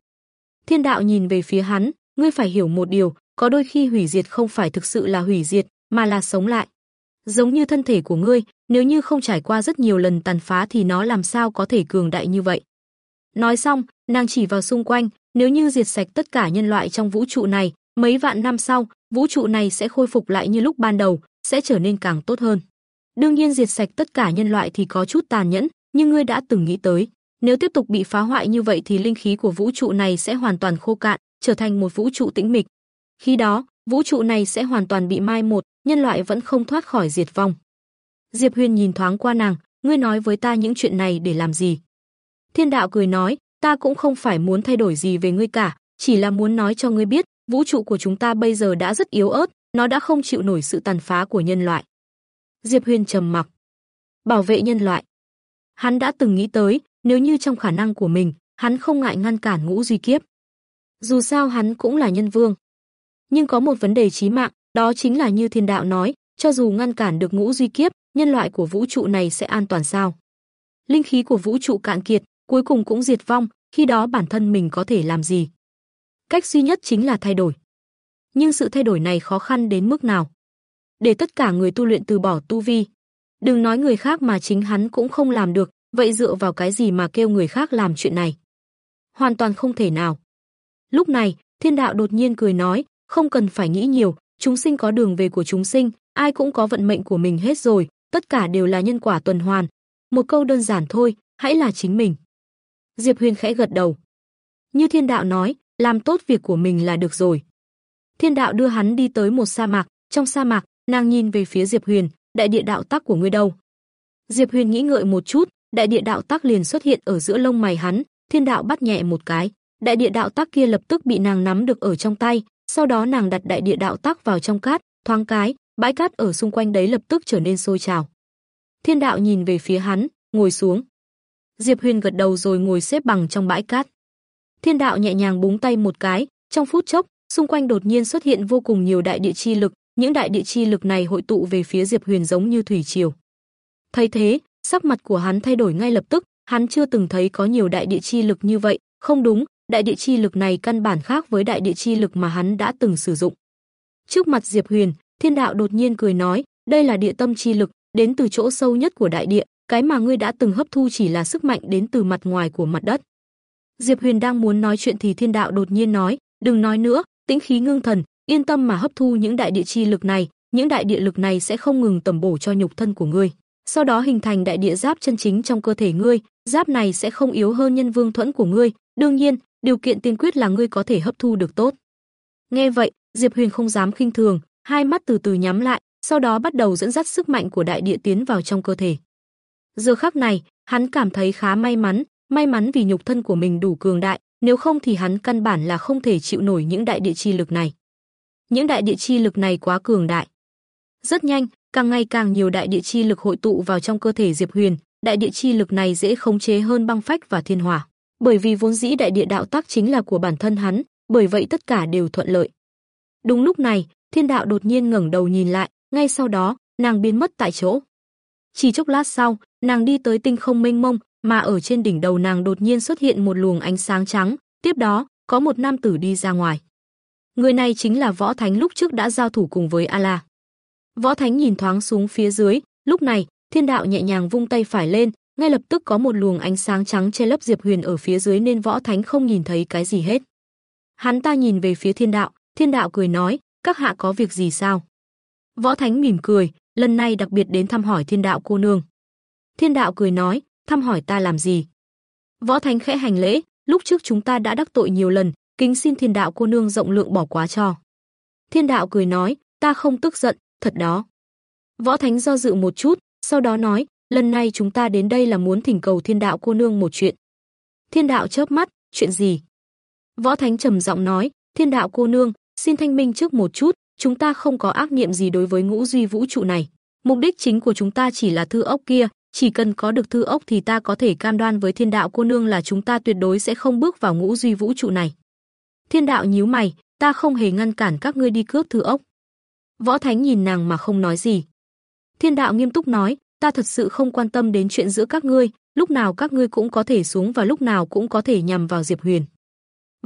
Thiên đạo nhìn về phía hắn, ngươi phải hiểu một điều, có đôi khi hủy diệt không phải thực sự là hủy diệt, mà là sống lại. Giống như thân thể của ngươi, nếu như không trải qua rất nhiều lần tàn phá thì nó làm sao có thể cường đại như vậy. Nói xong, nàng chỉ vào xung quanh, nếu như diệt sạch tất cả nhân loại trong vũ trụ này, mấy vạn năm sau, vũ trụ này sẽ khôi phục lại như lúc ban đầu, sẽ trở nên càng tốt hơn. Đương nhiên diệt sạch tất cả nhân loại thì có chút tàn nhẫn, nhưng ngươi đã từng nghĩ tới, nếu tiếp tục bị phá hoại như vậy thì linh khí của vũ trụ này sẽ hoàn toàn khô cạn, trở thành một vũ trụ tĩnh mịch. Khi đó, vũ trụ này sẽ hoàn toàn bị mai một, nhân loại vẫn không thoát khỏi diệt vong. Diệp Huyền nhìn thoáng qua nàng, ngươi nói với ta những chuyện này để làm gì? Thiên đạo cười nói, ta cũng không phải muốn thay đổi gì về ngươi cả, chỉ là muốn nói cho ngươi biết, vũ trụ của chúng ta bây giờ đã rất yếu ớt, nó đã không chịu nổi sự tàn phá của nhân loại. Diệp Huyền trầm mặc. Bảo vệ nhân loại. Hắn đã từng nghĩ tới, nếu như trong khả năng của mình, hắn không ngại ngăn cản ngũ duy kiếp. Dù sao hắn cũng là nhân vương. Nhưng có một vấn đề chí mạng, đó chính là như thiên đạo nói, cho dù ngăn cản được ngũ duy kiếp, nhân loại của vũ trụ này sẽ an toàn sao? Linh khí của vũ trụ cạn kiệt, cuối cùng cũng diệt vong, khi đó bản thân mình có thể làm gì? Cách duy nhất chính là thay đổi. Nhưng sự thay đổi này khó khăn đến mức nào? Để tất cả người tu luyện từ bỏ tu vi. Đừng nói người khác mà chính hắn cũng không làm được, vậy dựa vào cái gì mà kêu người khác làm chuyện này? Hoàn toàn không thể nào. Lúc này, thiên đạo đột nhiên cười nói, không cần phải nghĩ nhiều, chúng sinh có đường về của chúng sinh, ai cũng có vận mệnh của mình hết rồi, tất cả đều là nhân quả tuần hoàn. Một câu đơn giản thôi, hãy là chính mình. Diệp Huyền khẽ gật đầu. Như thiên đạo nói, làm tốt việc của mình là được rồi. Thiên đạo đưa hắn đi tới một sa mạc, trong sa mạc, nàng nhìn về phía Diệp Huyền, đại địa đạo tắc của ngươi đâu? Diệp Huyền nghĩ ngợi một chút, đại địa đạo tắc liền xuất hiện ở giữa lông mày hắn, thiên đạo bắt nhẹ một cái, đại địa đạo tắc kia lập tức bị nàng nắm được ở trong tay, sau đó nàng đặt đại địa đạo tắc vào trong cát, thoáng cái, bãi cát ở xung quanh đấy lập tức trở nên sôi trào. Thiên đạo nhìn về phía hắn, ngồi xuống. Diệp Huyền gật đầu rồi ngồi xếp bằng trong bãi cát. Thiên đạo nhẹ nhàng búng tay một cái, trong phút chốc, xung quanh đột nhiên xuất hiện vô cùng nhiều đại địa chi lực, những đại địa chi lực này hội tụ về phía Diệp Huyền giống như thủy triều. Thấy thế, sắc mặt của hắn thay đổi ngay lập tức, hắn chưa từng thấy có nhiều đại địa chi lực như vậy, không đúng, đại địa chi lực này căn bản khác với đại địa chi lực mà hắn đã từng sử dụng. Trước mặt Diệp Huyền, Thiên đạo đột nhiên cười nói, đây là địa tâm chi lực, đến từ chỗ sâu nhất của đại địa, cái mà ngươi đã từng hấp thu chỉ là sức mạnh đến từ mặt ngoài của mặt đất. Diệp Huyền đang muốn nói chuyện thì Thiên đạo đột nhiên nói, đừng nói nữa, tĩnh khí ngưng thần, yên tâm mà hấp thu những đại địa chi lực này, những đại địa lực này sẽ không ngừng tầm bổ cho nhục thân của ngươi. Sau đó hình thành đại địa giáp chân chính trong cơ thể ngươi, giáp này sẽ không yếu hơn nhân vương thuẫn của ngươi, đương nhiên, điều kiện tiên quyết là ngươi có thể hấp thu được tốt. Nghe vậy, Diệp Huyền không dám khinh thường, hai mắt từ từ nhắm lại, sau đó bắt đầu dẫn dắt sức mạnh của đại địa tiến vào trong cơ thể. Giờ khắc này, hắn cảm thấy khá may mắn, may mắn vì nhục thân của mình đủ cường đại, nếu không thì hắn căn bản là không thể chịu nổi những đại địa chi lực này. Những đại địa chi lực này quá cường đại. Rất nhanh, càng ngày càng nhiều đại địa chi lực hội tụ vào trong cơ thể Diệp Huyền, đại địa chi lực này dễ khống chế hơn băng phách và thiên hỏa, bởi vì vốn dĩ đại địa đạo tác chính là của bản thân hắn, bởi vậy tất cả đều thuận lợi. Đúng lúc này, Thiên đạo đột nhiên ngẩng đầu nhìn lại, ngay sau đó, nàng biến mất tại chỗ. Chỉ chốc lát sau, nàng đi tới tinh không mênh mông, mà ở trên đỉnh đầu nàng đột nhiên xuất hiện một luồng ánh sáng trắng, tiếp đó, có một nam tử đi ra ngoài. Người này chính là Võ Thánh lúc trước đã giao thủ cùng với A-La. Võ Thánh nhìn thoáng xuống phía dưới, lúc này, Thiên đạo nhẹ nhàng vung tay phải lên, ngay lập tức có một luồng ánh sáng trắng che lấp Diệp Huyền ở phía dưới nên Võ Thánh không nhìn thấy cái gì hết. Hắn ta nhìn về phía Thiên đạo, Thiên đạo cười nói, các hạ có việc gì sao? Võ Thánh mỉm cười, lần này đặc biệt đến thăm hỏi Thiên Đạo cô nương. Thiên Đạo cười nói, thăm hỏi ta làm gì? Võ Thánh khẽ hành lễ, lúc trước chúng ta đã đắc tội nhiều lần, kính xin Thiên Đạo cô nương rộng lượng bỏ quá cho. Thiên Đạo cười nói, ta không tức giận, thật đó. Võ Thánh do dự một chút, sau đó nói, lần này chúng ta đến đây là muốn thỉnh cầu Thiên Đạo cô nương một chuyện. Thiên Đạo chớp mắt, chuyện gì? Võ Thánh trầm giọng nói, Thiên Đạo cô nương, xin thanh minh trước một chút, chúng ta không có ác niệm gì đối với ngũ duy vũ trụ này. Mục đích chính của chúng ta chỉ là thư ốc kia, chỉ cần có được thư ốc thì ta có thể cam đoan với thiên đạo cô nương là chúng ta tuyệt đối sẽ không bước vào ngũ duy vũ trụ này. Thiên đạo nhíu mày, ta không hề ngăn cản các ngươi đi cướp thư ốc. Võ Thánh nhìn nàng mà không nói gì. Thiên đạo nghiêm túc nói, ta thật sự không quan tâm đến chuyện giữa các ngươi, lúc nào các ngươi cũng có thể xuống và lúc nào cũng có thể nhằm vào Diệp Huyền.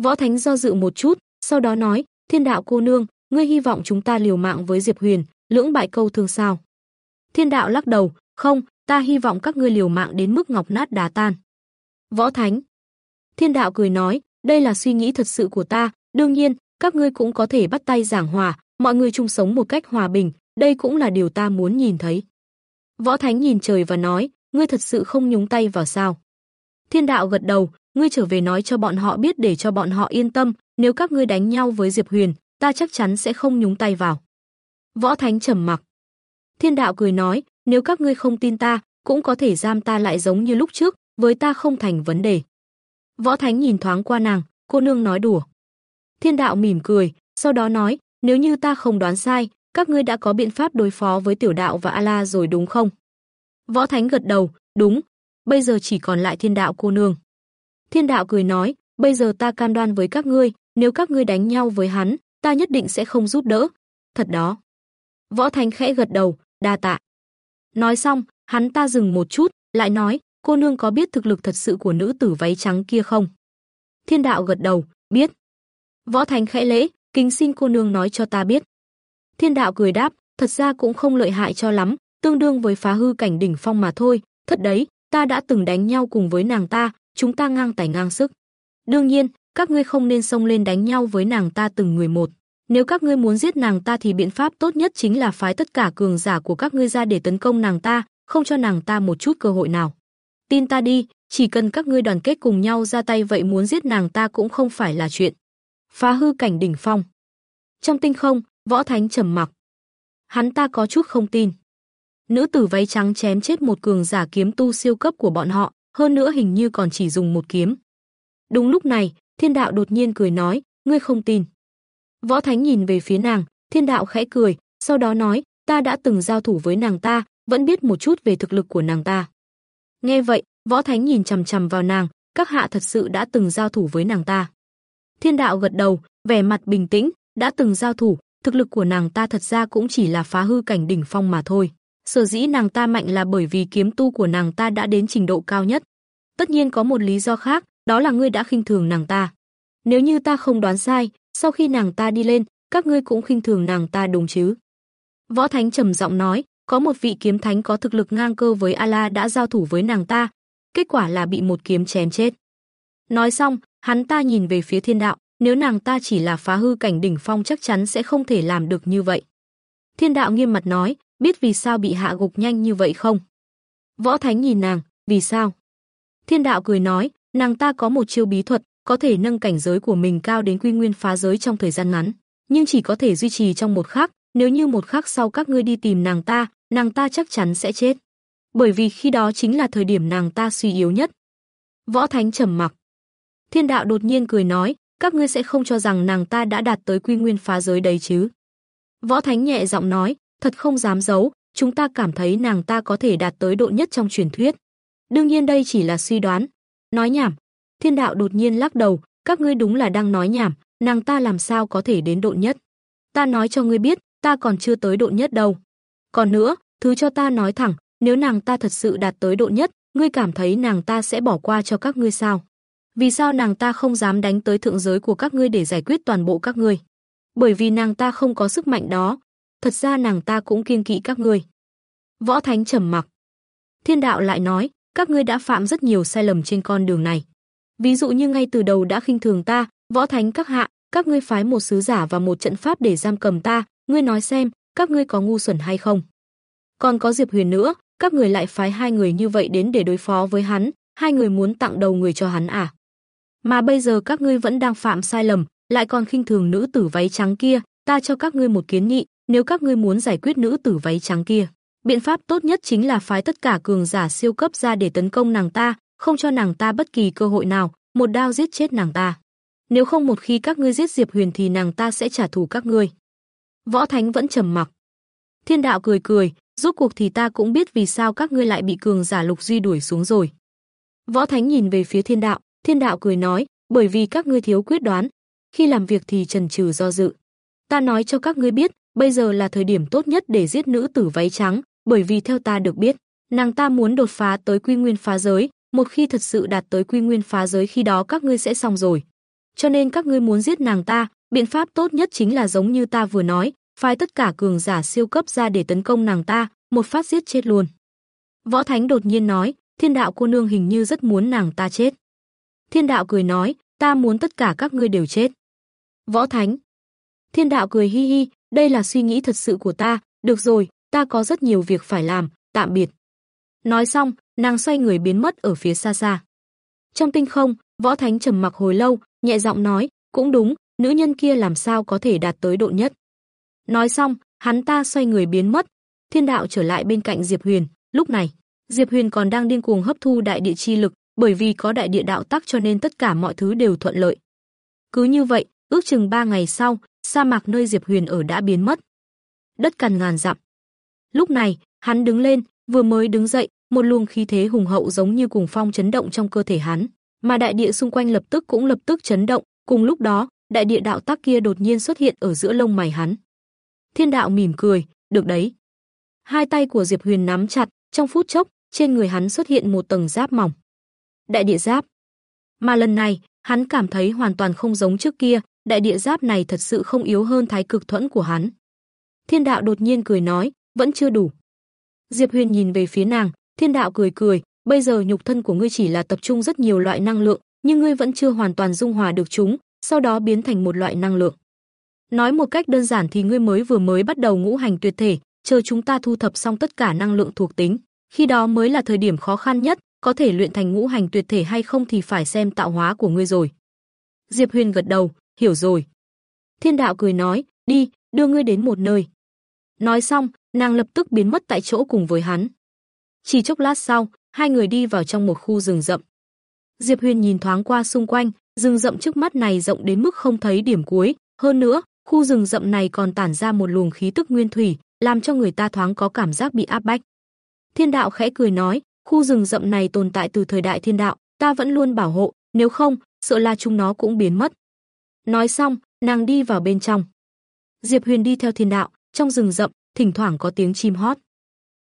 Võ Thánh do dự một chút, sau đó nói, Thiên đạo cô nương, ngươi hy vọng chúng ta liều mạng với Diệp Huyền, lưỡng bại câu thương sao? Thiên đạo lắc đầu, không, ta hy vọng các ngươi liều mạng đến mức ngọc nát đá tan. Võ Thánh. Thiên đạo cười nói, đây là suy nghĩ thật sự của ta, đương nhiên, các ngươi cũng có thể bắt tay giảng hòa, mọi người chung sống một cách hòa bình, đây cũng là điều ta muốn nhìn thấy. Võ Thánh nhìn trời và nói, ngươi thật sự không nhúng tay vào sao? Thiên đạo gật đầu, ngươi trở về nói cho bọn họ biết để cho bọn họ yên tâm, nếu các ngươi đánh nhau với Diệp Huyền, ta chắc chắn sẽ không nhúng tay vào. Võ Thánh trầm mặc. Thiên đạo cười nói, nếu các ngươi không tin ta, cũng có thể giam ta lại giống như lúc trước, với ta không thành vấn đề. Võ Thánh nhìn thoáng qua nàng, cô nương nói đùa. Thiên đạo mỉm cười, sau đó nói, nếu như ta không đoán sai, các ngươi đã có biện pháp đối phó với tiểu đạo và A-la rồi đúng không? Võ Thánh gật đầu, đúng, bây giờ chỉ còn lại thiên đạo cô nương. Thiên đạo cười nói, bây giờ ta cam đoan với các ngươi, nếu các ngươi đánh nhau với hắn, ta nhất định sẽ không giúp đỡ. Thật đó. Võ Thánh khẽ gật đầu, đa tạ. Nói xong, hắn ta dừng một chút, lại nói, cô nương có biết thực lực thật sự của nữ tử váy trắng kia không? Thiên đạo gật đầu, biết. Võ Thánh khẽ lễ, kính xin cô nương nói cho ta biết. Thiên đạo cười đáp, thật ra cũng không lợi hại cho lắm, tương đương với phá hư cảnh đỉnh phong mà thôi, thật đấy, ta đã từng đánh nhau cùng với nàng ta, chúng ta ngang tài ngang sức. Đương nhiên, các ngươi không nên xông lên đánh nhau với nàng ta từng người một. Nếu các ngươi muốn giết nàng ta thì biện pháp tốt nhất chính là phái tất cả cường giả của các ngươi ra để tấn công nàng ta, không cho nàng ta một chút cơ hội nào. Tin ta đi, chỉ cần các ngươi đoàn kết cùng nhau ra tay vậy muốn giết nàng ta cũng không phải là chuyện. Phá hư cảnh đỉnh phong. Trong tinh không, Võ Thánh trầm mặc. Hắn ta có chút không tin. Nữ tử váy trắng chém chết một cường giả kiếm tu siêu cấp của bọn họ, hơn nữa hình như còn chỉ dùng một kiếm. Đúng lúc này, Thiên Đạo đột nhiên cười nói, ngươi không tin. Võ Thánh nhìn về phía nàng, Thiên Đạo khẽ cười, sau đó nói, ta đã từng giao thủ với nàng ta, vẫn biết một chút về thực lực của nàng ta. Nghe vậy, Võ Thánh nhìn chằm chằm vào nàng, các hạ thật sự đã từng giao thủ với nàng ta. Thiên Đạo gật đầu, vẻ mặt bình tĩnh, đã từng giao thủ, thực lực của nàng ta thật ra cũng chỉ là phá hư cảnh đỉnh phong mà thôi. Sở dĩ nàng ta mạnh là bởi vì kiếm tu của nàng ta đã đến trình độ cao nhất. Tất nhiên có một lý do khác, đó là ngươi đã khinh thường nàng ta. Nếu như ta không đoán sai, sau khi nàng ta đi lên, các ngươi cũng khinh thường nàng ta đúng chứ? Võ Thánh trầm giọng nói, có một vị kiếm thánh có thực lực ngang cơ với A-la đã giao thủ với nàng ta, kết quả là bị một kiếm chém chết. Nói xong, hắn ta nhìn về phía thiên đạo, nếu nàng ta chỉ là phá hư cảnh đỉnh phong chắc chắn sẽ không thể làm được như vậy. Thiên đạo nghiêm mặt nói, biết vì sao bị hạ gục nhanh như vậy không? Võ Thánh nhìn nàng, vì sao? Thiên đạo cười nói, nàng ta có một chiêu bí thuật, có thể nâng cảnh giới của mình cao đến quy nguyên phá giới trong thời gian ngắn, nhưng chỉ có thể duy trì trong một khắc, nếu như một khắc sau các ngươi đi tìm nàng ta, nàng ta chắc chắn sẽ chết. Bởi vì khi đó chính là thời điểm nàng ta suy yếu nhất. Võ Thánh trầm mặc. Thiên đạo đột nhiên cười nói, các ngươi sẽ không cho rằng nàng ta đã đạt tới quy nguyên phá giới đấy chứ? Võ Thánh nhẹ giọng nói, thật không dám giấu, chúng ta cảm thấy nàng ta có thể đạt tới độ nhất trong truyền thuyết. Đương nhiên đây chỉ là suy đoán. Nói nhảm. Thiên đạo đột nhiên lắc đầu, các ngươi đúng là đang nói nhảm, nàng ta làm sao có thể đến độ nhất. Ta nói cho ngươi biết, ta còn chưa tới độ nhất đâu. Còn nữa, thứ cho ta nói thẳng, nếu nàng ta thật sự đạt tới độ nhất, ngươi cảm thấy nàng ta sẽ bỏ qua cho các ngươi sao? Vì sao nàng ta không dám đánh tới thượng giới của các ngươi để giải quyết toàn bộ các ngươi? Bởi vì nàng ta không có sức mạnh đó. Thật ra nàng ta cũng kiêng kỵ các ngươi. Võ Thánh trầm mặc. Thiên đạo lại nói, các ngươi đã phạm rất nhiều sai lầm trên con đường này. Ví dụ như ngay từ đầu đã khinh thường ta, Võ Thánh các hạ, các ngươi phái một sứ giả và một trận pháp để giam cầm ta, ngươi nói xem, các ngươi có ngu xuẩn hay không? Còn có Diệp Huyền nữa, các người lại phái hai người như vậy đến để đối phó với hắn, hai người muốn tặng đầu người cho hắn à? Mà bây giờ các ngươi vẫn đang phạm sai lầm, lại còn khinh thường nữ tử váy trắng kia, ta cho các ngươi một kiến nghị, nếu các ngươi muốn giải quyết nữ tử váy trắng kia, biện pháp tốt nhất chính là phái tất cả cường giả siêu cấp ra để tấn công nàng ta, không cho nàng ta bất kỳ cơ hội nào, một đao giết chết nàng ta. Nếu không một khi các ngươi giết Diệp Huyền thì nàng ta sẽ trả thù các ngươi. Võ Thánh vẫn trầm mặc. Thiên đạo cười cười, rốt cuộc thì ta cũng biết vì sao các ngươi lại bị cường giả Lục Duy đuổi xuống rồi. Võ Thánh nhìn về phía Thiên đạo, Thiên đạo cười nói, bởi vì các ngươi thiếu quyết đoán, khi làm việc thì trần trừ do dự. Ta nói cho các ngươi biết, bây giờ là thời điểm tốt nhất để giết nữ tử váy trắng, bởi vì theo ta được biết, nàng ta muốn đột phá tới quy nguyên phá giới, một khi thật sự đạt tới quy nguyên phá giới khi đó các ngươi sẽ xong rồi. Cho nên các ngươi muốn giết nàng ta, biện pháp tốt nhất chính là giống như ta vừa nói, phái tất cả cường giả siêu cấp ra để tấn công nàng ta, một phát giết chết luôn. Võ Thánh đột nhiên nói, Thiên đạo cô nương hình như rất muốn nàng ta chết. Thiên đạo cười nói, ta muốn tất cả các ngươi đều chết. Võ Thánh. Thiên đạo cười hi hi, đây là suy nghĩ thật sự của ta, được rồi, ta có rất nhiều việc phải làm, tạm biệt. Nói xong, nàng xoay người biến mất ở phía xa xa. Trong tinh không, Võ Thánh trầm mặc hồi lâu, nhẹ giọng nói, cũng đúng, nữ nhân kia làm sao có thể đạt tới độ nhất. Nói xong, hắn ta xoay người biến mất, thiên đạo trở lại bên cạnh Diệp Huyền, lúc này, Diệp Huyền còn đang điên cuồng hấp thu đại địa chi lực, bởi vì có đại địa đạo tắc cho nên tất cả mọi thứ đều thuận lợi. Cứ như vậy, ước chừng ba ngày sau, sa mạc nơi Diệp Huyền ở đã biến mất. Đất cằn ngàn dặm. Lúc này, hắn đứng lên, vừa mới đứng dậy, một luồng khí thế hùng hậu giống như cùng phong chấn động trong cơ thể hắn, mà đại địa xung quanh lập tức cũng lập tức chấn động, cùng lúc đó, đại địa đạo tắc kia đột nhiên xuất hiện ở giữa lông mày hắn. Thiên đạo mỉm cười, được đấy. Hai tay của Diệp Huyền nắm chặt, trong phút chốc, trên người hắn xuất hiện một tầng giáp mỏng. Đại địa giáp. Mà lần này, hắn cảm thấy hoàn toàn không giống trước kia, đại địa giáp này thật sự không yếu hơn thái cực thuẫn của hắn. Thiên đạo đột nhiên cười nói, vẫn chưa đủ. Diệp Huyền nhìn về phía nàng, thiên đạo cười cười, bây giờ nhục thân của ngươi chỉ là tập trung rất nhiều loại năng lượng, nhưng ngươi vẫn chưa hoàn toàn dung hòa được chúng, sau đó biến thành một loại năng lượng. Nói một cách đơn giản thì ngươi mới vừa mới bắt đầu ngũ hành tuyệt thể, chờ chúng ta thu thập xong tất cả năng lượng thuộc tính, khi đó mới là thời điểm khó khăn nhất, có thể luyện thành ngũ hành tuyệt thể hay không thì phải xem tạo hóa của ngươi rồi. Diệp Huyền gật đầu, hiểu rồi. Thiên đạo cười nói, đi, đưa ngươi đến một nơi. Nói xong, nàng lập tức biến mất tại chỗ cùng với hắn. Chỉ chốc lát sau, hai người đi vào trong một khu rừng rậm. Diệp Huyền nhìn thoáng qua xung quanh, rừng rậm trước mắt này rộng đến mức không thấy điểm cuối, hơn nữa, khu rừng rậm này còn tản ra một luồng khí tức nguyên thủy, làm cho người ta thoáng có cảm giác bị áp bách. Thiên đạo khẽ cười nói, khu rừng rậm này tồn tại từ thời đại thiên đạo, ta vẫn luôn bảo hộ, nếu không, sợ là chúng nó cũng biến mất. Nói xong, nàng đi vào bên trong. Diệp Huyền đi theo thiên đạo, trong rừng rậm, thỉnh thoảng có tiếng chim hót.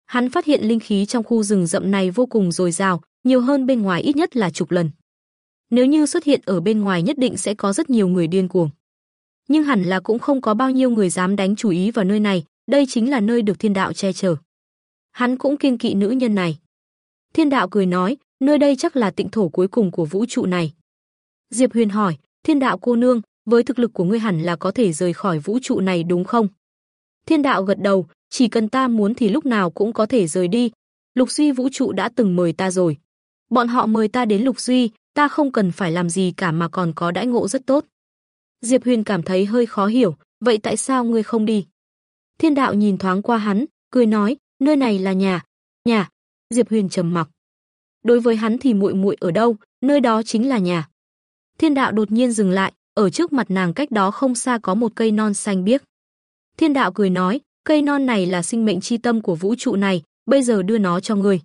Hắn phát hiện linh khí trong khu rừng rậm này vô cùng dồi dào, nhiều hơn bên ngoài ít nhất là chục lần. Nếu như xuất hiện ở bên ngoài nhất định sẽ có rất nhiều người điên cuồng. Nhưng hẳn là cũng không có bao nhiêu người dám đánh chú ý vào nơi này, đây chính là nơi được thiên đạo che chở. Hắn cũng kiên kỵ nữ nhân này. Thiên đạo cười nói, nơi đây chắc là tịnh thổ cuối cùng của vũ trụ này. Diệp Huyền hỏi, thiên đạo cô nương, với thực lực của ngươi hẳn là có thể rời khỏi vũ trụ này đúng không? Thiên đạo gật đầu, chỉ cần ta muốn thì lúc nào cũng có thể rời đi. Lục Duy vũ trụ đã từng mời ta rồi. Bọn họ mời ta đến Lục Duy, ta không cần phải làm gì cả mà còn có đãi ngộ rất tốt. Diệp Huyền cảm thấy hơi khó hiểu, vậy tại sao ngươi không đi? Thiên đạo nhìn thoáng qua hắn, cười nói, nơi này là nhà. Nhà? Diệp Huyền trầm mặc. Đối với hắn thì muội muội ở đâu, nơi đó chính là nhà. Thiên đạo đột nhiên dừng lại, ở trước mặt nàng cách đó không xa có một cây non xanh biếc. Thiên đạo cười nói, cây non này là sinh mệnh chi tâm của vũ trụ này, bây giờ đưa nó cho ngươi.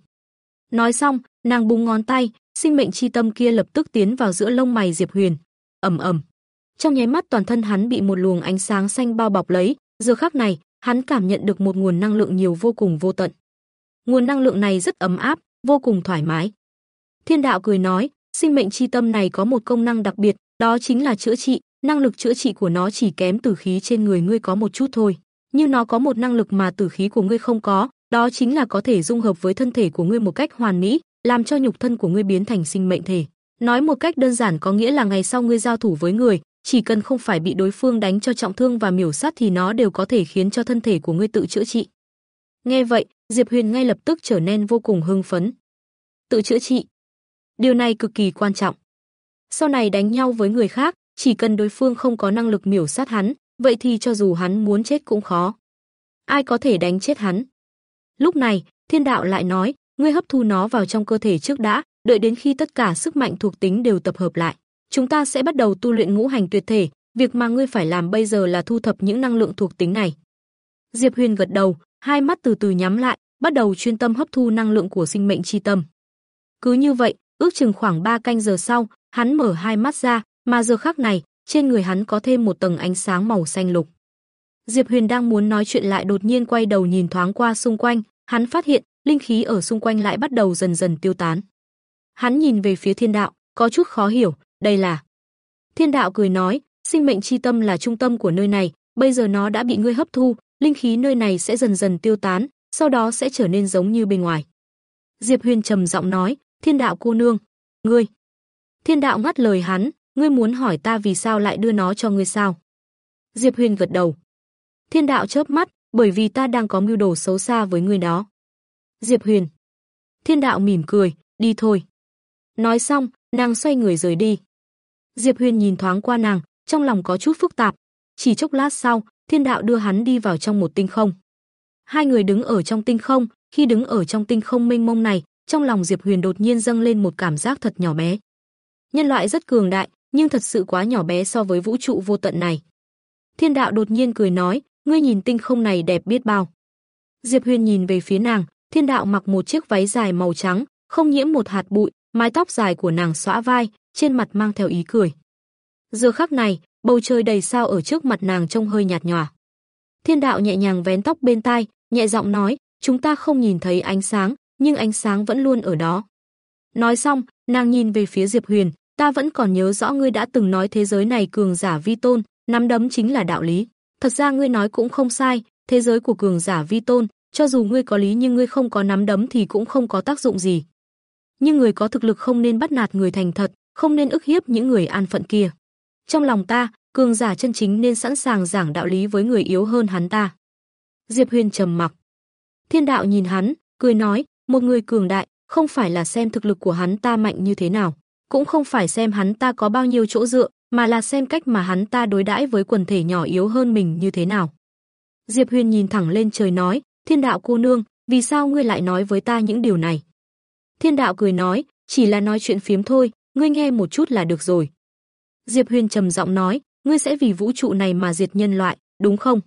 Nói xong, nàng búng ngón tay, sinh mệnh chi tâm kia lập tức tiến vào giữa lông mày Diệp Huyền. Ầm ầm. Trong nháy mắt toàn thân hắn bị một luồng ánh sáng xanh bao bọc lấy, giờ khắc này, hắn cảm nhận được một nguồn năng lượng nhiều vô cùng vô tận. Nguồn năng lượng này rất ấm áp, vô cùng thoải mái. Thiên đạo cười nói, sinh mệnh chi tâm này có một công năng đặc biệt, đó chính là chữa trị, năng lực chữa trị của nó chỉ kém tử khí trên người ngươi có một chút thôi, nhưng nó có một năng lực mà tử khí của ngươi không có, đó chính là có thể dung hợp với thân thể của ngươi một cách hoàn mỹ, làm cho nhục thân của ngươi biến thành sinh mệnh thể. Nói một cách đơn giản có nghĩa là ngày sau ngươi giao thủ với người, chỉ cần không phải bị đối phương đánh cho trọng thương và miểu sát thì nó đều có thể khiến cho thân thể của ngươi tự chữa trị. Nghe vậy, Diệp Huyền ngay lập tức trở nên vô cùng hưng phấn. Tự chữa trị. Điều này cực kỳ quan trọng. Sau này đánh nhau với người khác, chỉ cần đối phương không có năng lực miểu sát hắn, vậy thì cho dù hắn muốn chết cũng khó. Ai có thể đánh chết hắn? Lúc này, Thiên đạo lại nói, ngươi hấp thu nó vào trong cơ thể trước đã, đợi đến khi tất cả sức mạnh thuộc tính đều tập hợp lại, chúng ta sẽ bắt đầu tu luyện ngũ hành tuyệt thể, việc mà ngươi phải làm bây giờ là thu thập những năng lượng thuộc tính này. Diệp Huyền gật đầu, hai mắt từ từ nhắm lại, bắt đầu chuyên tâm hấp thu năng lượng của sinh mệnh chi tâm. Cứ như vậy, ước chừng khoảng 3 canh giờ sau, hắn mở hai mắt ra, mà giờ khắc này, trên người hắn có thêm một tầng ánh sáng màu xanh lục. Diệp Huyền đang muốn nói chuyện lại đột nhiên quay đầu nhìn thoáng qua xung quanh, hắn phát hiện linh khí ở xung quanh lại bắt đầu dần dần tiêu tán. Hắn nhìn về phía Thiên Đạo, có chút khó hiểu, đây là Thiên Đạo cười nói, sinh mệnh chi tâm là trung tâm của nơi này, bây giờ nó đã bị ngươi hấp thu, linh khí nơi này sẽ dần dần tiêu tán, sau đó sẽ trở nên giống như bên ngoài. Diệp Huyền trầm giọng nói, Thiên Đạo cô nương, ngươi. Thiên Đạo ngắt lời hắn, ngươi muốn hỏi ta vì sao lại đưa nó cho ngươi sao? Diệp Huyền gật đầu. Thiên Đạo chớp mắt, bởi vì ta đang có mưu đồ xấu xa với ngươi đó. Diệp Huyền. Thiên đạo mỉm cười, đi thôi. Nói xong, nàng xoay người rời đi. Diệp Huyền nhìn thoáng qua nàng, trong lòng có chút phức tạp. Chỉ chốc lát sau, Thiên Đạo đưa hắn đi vào trong một tinh không. Hai người đứng ở trong tinh không, khi đứng ở trong tinh không mênh mông này, trong lòng Diệp Huyền đột nhiên dâng lên một cảm giác thật nhỏ bé. Nhân loại rất cường đại, nhưng thật sự quá nhỏ bé so với vũ trụ vô tận này. Thiên đạo đột nhiên cười nói, ngươi nhìn tinh không này đẹp biết bao. Diệp Huyền nhìn về phía nàng, thiên đạo mặc một chiếc váy dài màu trắng, không nhiễm một hạt bụi, mái tóc dài của nàng xõa vai, trên mặt mang theo ý cười. Giờ khắc này, bầu trời đầy sao ở trước mặt nàng trông hơi nhạt nhòa. Thiên đạo nhẹ nhàng vén tóc bên tai, nhẹ giọng nói, chúng ta không nhìn thấy ánh sáng, nhưng ánh sáng vẫn luôn ở đó. Nói xong, nàng nhìn về phía Diệp Huyền, ta vẫn còn nhớ rõ ngươi đã từng nói thế giới này cường giả vi tôn, nắm đấm chính là đạo lý. Thật ra ngươi nói cũng không sai, thế giới của cường giả vi tôn, cho dù ngươi có lý nhưng ngươi không có nắm đấm thì cũng không có tác dụng gì. Nhưng người có thực lực không nên bắt nạt người thành thật, không nên ức hiếp những người an phận kia. Trong lòng ta, cường giả chân chính nên sẵn sàng giảng đạo lý với người yếu hơn hắn ta. Diệp Huyền trầm mặc. Thiên đạo nhìn hắn, cười nói, một người cường đại, không phải là xem thực lực của hắn ta mạnh như thế nào, cũng không phải xem hắn ta có bao nhiêu chỗ dựa, mà là xem cách mà hắn ta đối đãi với quần thể nhỏ yếu hơn mình như thế nào. Diệp Huyền nhìn thẳng lên trời nói, thiên đạo cô nương, vì sao ngươi lại nói với ta những điều này? Thiên đạo cười nói, chỉ là nói chuyện phiếm thôi, ngươi nghe một chút là được rồi. Diệp Huyền trầm giọng nói, ngươi sẽ vì vũ trụ này mà diệt nhân loại, đúng không?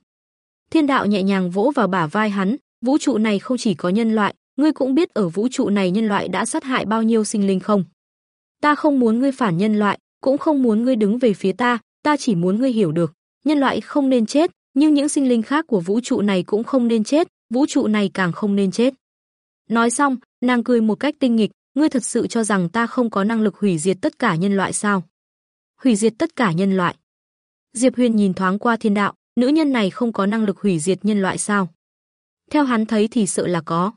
Thiên đạo nhẹ nhàng vỗ vào bả vai hắn, vũ trụ này không chỉ có nhân loại, ngươi cũng biết ở vũ trụ này nhân loại đã sát hại bao nhiêu sinh linh không? Ta không muốn ngươi phản nhân loại, cũng không muốn ngươi đứng về phía ta, ta chỉ muốn ngươi hiểu được, nhân loại không nên chết, nhưng những sinh linh khác của vũ trụ này cũng không nên chết, vũ trụ này càng không nên chết. Nói xong, nàng cười một cách tinh nghịch, ngươi thật sự cho rằng ta không có năng lực hủy diệt tất cả nhân loại sao? Hủy diệt tất cả nhân loại. Diệp Huyền nhìn thoáng qua thiên đạo, nữ nhân này không có năng lực hủy diệt nhân loại sao? Theo hắn thấy thì sợ là có.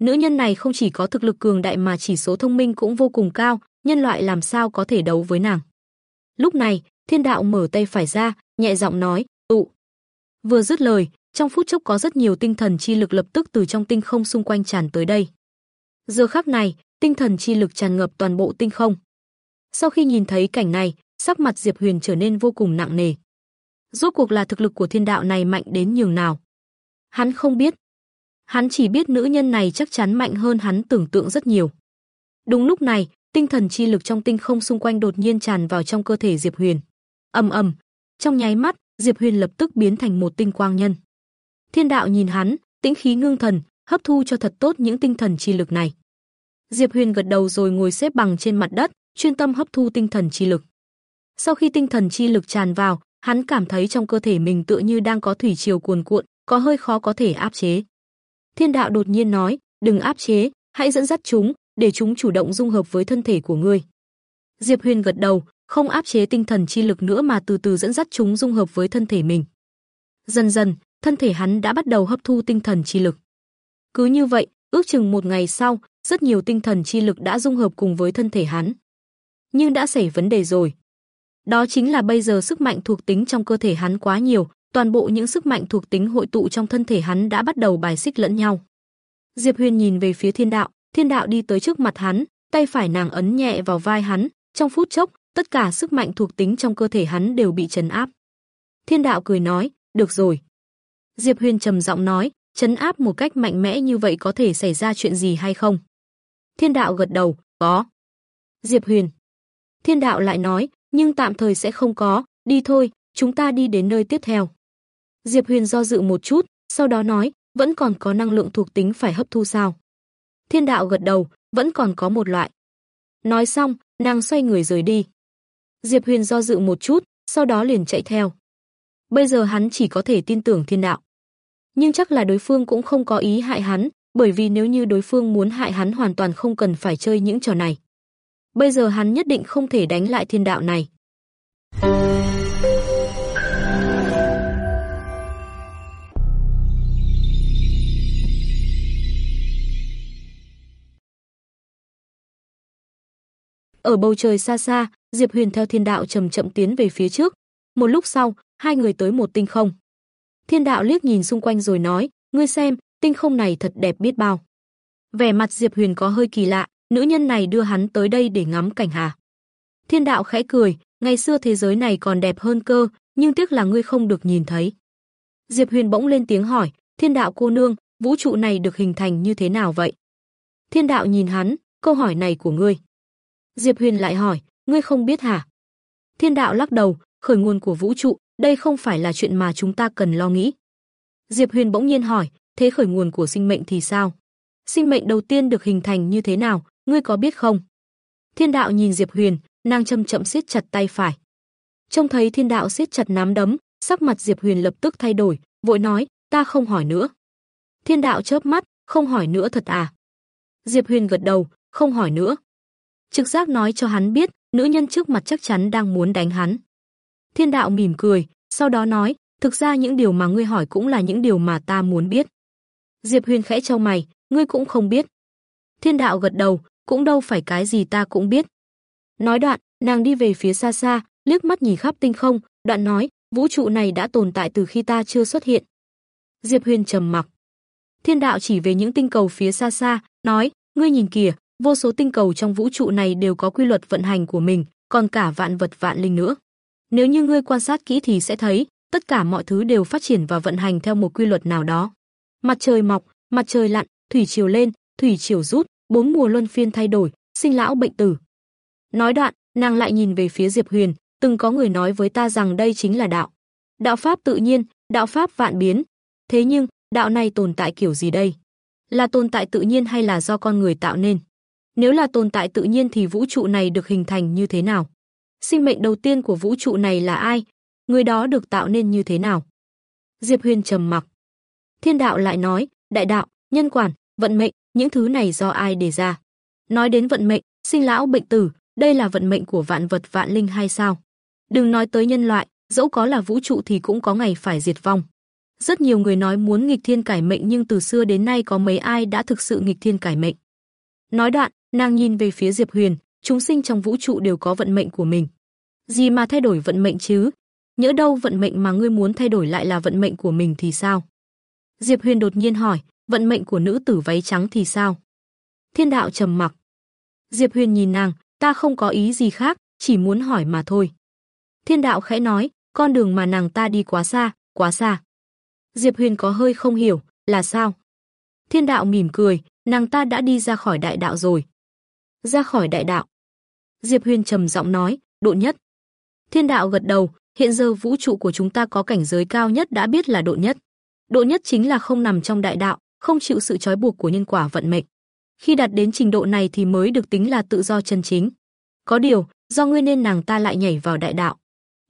Nữ nhân này không chỉ có thực lực cường đại mà chỉ số thông minh cũng vô cùng cao, nhân loại làm sao có thể đấu với nàng. Lúc này, thiên đạo mở tay phải ra, nhẹ giọng nói, tụ. Vừa dứt lời, trong phút chốc có rất nhiều tinh thần chi lực lập tức từ trong tinh không xung quanh tràn tới đây. Giờ khắc này, tinh thần chi lực tràn ngập toàn bộ tinh không. Sau khi nhìn thấy cảnh này, sắc mặt Diệp Huyền trở nên vô cùng nặng nề. Rốt cuộc là thực lực của thiên đạo này mạnh đến nhường nào? Hắn không biết. Hắn chỉ biết nữ nhân này chắc chắn mạnh hơn hắn tưởng tượng rất nhiều. Đúng lúc này, tinh thần chi lực trong tinh không xung quanh đột nhiên tràn vào trong cơ thể Diệp Huyền. Ầm ầm, trong nháy mắt, Diệp Huyền lập tức biến thành một tinh quang nhân. Thiên đạo nhìn hắn, tĩnh khí ngưng thần, hấp thu cho thật tốt những tinh thần chi lực này. Diệp Huyền gật đầu rồi ngồi xếp bằng trên mặt đất, chuyên tâm hấp thu tinh thần chi lực. Sau khi tinh thần chi lực tràn vào, hắn cảm thấy trong cơ thể mình tựa như đang có thủy triều cuồn cuộn, có hơi khó có thể áp chế. Thiên đạo đột nhiên nói, đừng áp chế, hãy dẫn dắt chúng, để chúng chủ động dung hợp với thân thể của ngươi. Diệp Huyền gật đầu, không áp chế tinh thần chi lực nữa mà từ từ dẫn dắt chúng dung hợp với thân thể mình. Dần dần, thân thể hắn đã bắt đầu hấp thu tinh thần chi lực. Cứ như vậy, ước chừng một ngày sau, rất nhiều tinh thần chi lực đã dung hợp cùng với thân thể hắn. Nhưng đã xảy vấn đề rồi. Đó chính là bây giờ sức mạnh thuộc tính trong cơ thể hắn quá nhiều, toàn bộ những sức mạnh thuộc tính hội tụ trong thân thể hắn đã bắt đầu bài xích lẫn nhau. Diệp Huyền nhìn về phía Thiên Đạo, Thiên Đạo đi tới trước mặt hắn, tay phải nàng ấn nhẹ vào vai hắn, trong phút chốc, tất cả sức mạnh thuộc tính trong cơ thể hắn đều bị trấn áp. Thiên Đạo cười nói, "Được rồi." Diệp Huyền trầm giọng nói, "Trấn áp một cách mạnh mẽ như vậy có thể xảy ra chuyện gì hay không?" Thiên Đạo gật đầu, "Có." Diệp Huyền. Thiên Đạo lại nói, "Nhưng tạm thời sẽ không có, đi thôi, chúng ta đi đến nơi tiếp theo." Diệp Huyền do dự một chút, sau đó nói, "Vẫn còn có năng lượng thuộc tính phải hấp thu sao?" Thiên đạo gật đầu, vẫn còn có một loại. Nói xong, nàng xoay người rời đi. Diệp Huyền do dự một chút, sau đó liền chạy theo. Bây giờ hắn chỉ có thể tin tưởng thiên đạo. Nhưng chắc là đối phương cũng không có ý hại hắn, bởi vì nếu như đối phương muốn hại hắn hoàn toàn không cần phải chơi những trò này. Bây giờ hắn nhất định không thể đánh lại thiên đạo này. Ở bầu trời xa xa, Diệp Huyền theo thiên đạo chậm chậm tiến về phía trước. Một lúc sau, hai người tới một tinh không. Thiên đạo liếc nhìn xung quanh rồi nói, ngươi xem, tinh không này thật đẹp biết bao. Vẻ mặt Diệp Huyền có hơi kỳ lạ, nữ nhân này đưa hắn tới đây để ngắm cảnh hà. Thiên đạo khẽ cười, ngày xưa thế giới này còn đẹp hơn cơ, nhưng tiếc là ngươi không được nhìn thấy. Diệp Huyền bỗng lên tiếng hỏi, thiên đạo cô nương, vũ trụ này được hình thành như thế nào vậy? Thiên đạo nhìn hắn, câu hỏi này của ngươi. Diệp Huyền lại hỏi, ngươi không biết hả? Thiên đạo lắc đầu, khởi nguồn của vũ trụ, đây không phải là chuyện mà chúng ta cần lo nghĩ. Diệp Huyền bỗng nhiên hỏi, thế khởi nguồn của sinh mệnh thì sao? Sinh mệnh đầu tiên được hình thành như thế nào, ngươi có biết không? Thiên đạo nhìn Diệp Huyền, nàng chậm chậm siết chặt tay phải. Trông thấy thiên đạo siết chặt nắm đấm, sắc mặt Diệp Huyền lập tức thay đổi, vội nói, ta không hỏi nữa. Thiên đạo chớp mắt, không hỏi nữa thật à? Diệp Huyền gật đầu, không hỏi nữa. Trực giác nói cho hắn biết, nữ nhân trước mặt chắc chắn đang muốn đánh hắn. Thiên đạo mỉm cười, sau đó nói, thực ra những điều mà ngươi hỏi cũng là những điều mà ta muốn biết. Diệp Huyền khẽ trao mày, ngươi cũng không biết. Thiên đạo gật đầu, cũng đâu phải cái gì ta cũng biết. Nói đoạn, nàng đi về phía xa xa, liếc mắt nhìn khắp tinh không, đoạn nói, vũ trụ này đã tồn tại từ khi ta chưa xuất hiện. Diệp Huyền trầm mặc. Thiên đạo chỉ về những tinh cầu phía xa xa, nói, ngươi nhìn kìa, vô số tinh cầu trong vũ trụ này đều có quy luật vận hành của mình, còn cả vạn vật vạn linh nữa. Nếu như ngươi quan sát kỹ thì sẽ thấy, tất cả mọi thứ đều phát triển và vận hành theo một quy luật nào đó. Mặt trời mọc, mặt trời lặn, thủy triều lên, thủy triều rút, bốn mùa luân phiên thay đổi, sinh lão bệnh tử. Nói đoạn, nàng lại nhìn về phía Diệp Huyền, từng có người nói với ta rằng đây chính là đạo. Đạo pháp tự nhiên, đạo pháp vạn biến. Thế nhưng, đạo này tồn tại kiểu gì đây? Là tồn tại tự nhiên hay là do con người tạo nên? Nếu là tồn tại tự nhiên thì vũ trụ này được hình thành như thế nào? Sinh mệnh đầu tiên của vũ trụ này là ai? Người đó được tạo nên như thế nào? Diệp Huyền trầm mặc. Thiên đạo lại nói, đại đạo, nhân quản, vận mệnh, những thứ này do ai đề ra? Nói đến vận mệnh, sinh lão bệnh tử, đây là vận mệnh của vạn vật vạn linh hay sao? Đừng nói tới nhân loại, dẫu có là vũ trụ thì cũng có ngày phải diệt vong. Rất nhiều người nói muốn nghịch thiên cải mệnh nhưng từ xưa đến nay có mấy ai đã thực sự nghịch thiên cải mệnh. Nói đoạn, nàng nhìn về phía Diệp Huyền, chúng sinh trong vũ trụ đều có vận mệnh của mình. Gì mà thay đổi vận mệnh chứ? Nhỡ đâu vận mệnh mà ngươi muốn thay đổi lại là vận mệnh của mình thì sao? Diệp Huyền đột nhiên hỏi, vận mệnh của nữ tử váy trắng thì sao? Thiên đạo trầm mặc. Diệp Huyền nhìn nàng, ta không có ý gì khác, chỉ muốn hỏi mà thôi. Thiên đạo khẽ nói, con đường mà nàng ta đi quá xa, quá xa. Diệp Huyền có hơi không hiểu, là sao? Thiên đạo mỉm cười, nàng ta đã đi ra khỏi đại đạo rồi. Ra khỏi đại đạo. Diệp Huyền trầm giọng nói, độ nhất. Thiên đạo gật đầu, hiện giờ vũ trụ của chúng ta có cảnh giới cao nhất đã biết là độ nhất. Độ nhất chính là không nằm trong đại đạo, không chịu sự trói buộc của nhân quả vận mệnh. Khi đạt đến trình độ này thì mới được tính là tự do chân chính. Có điều, do ngươi nên nàng ta lại nhảy vào đại đạo.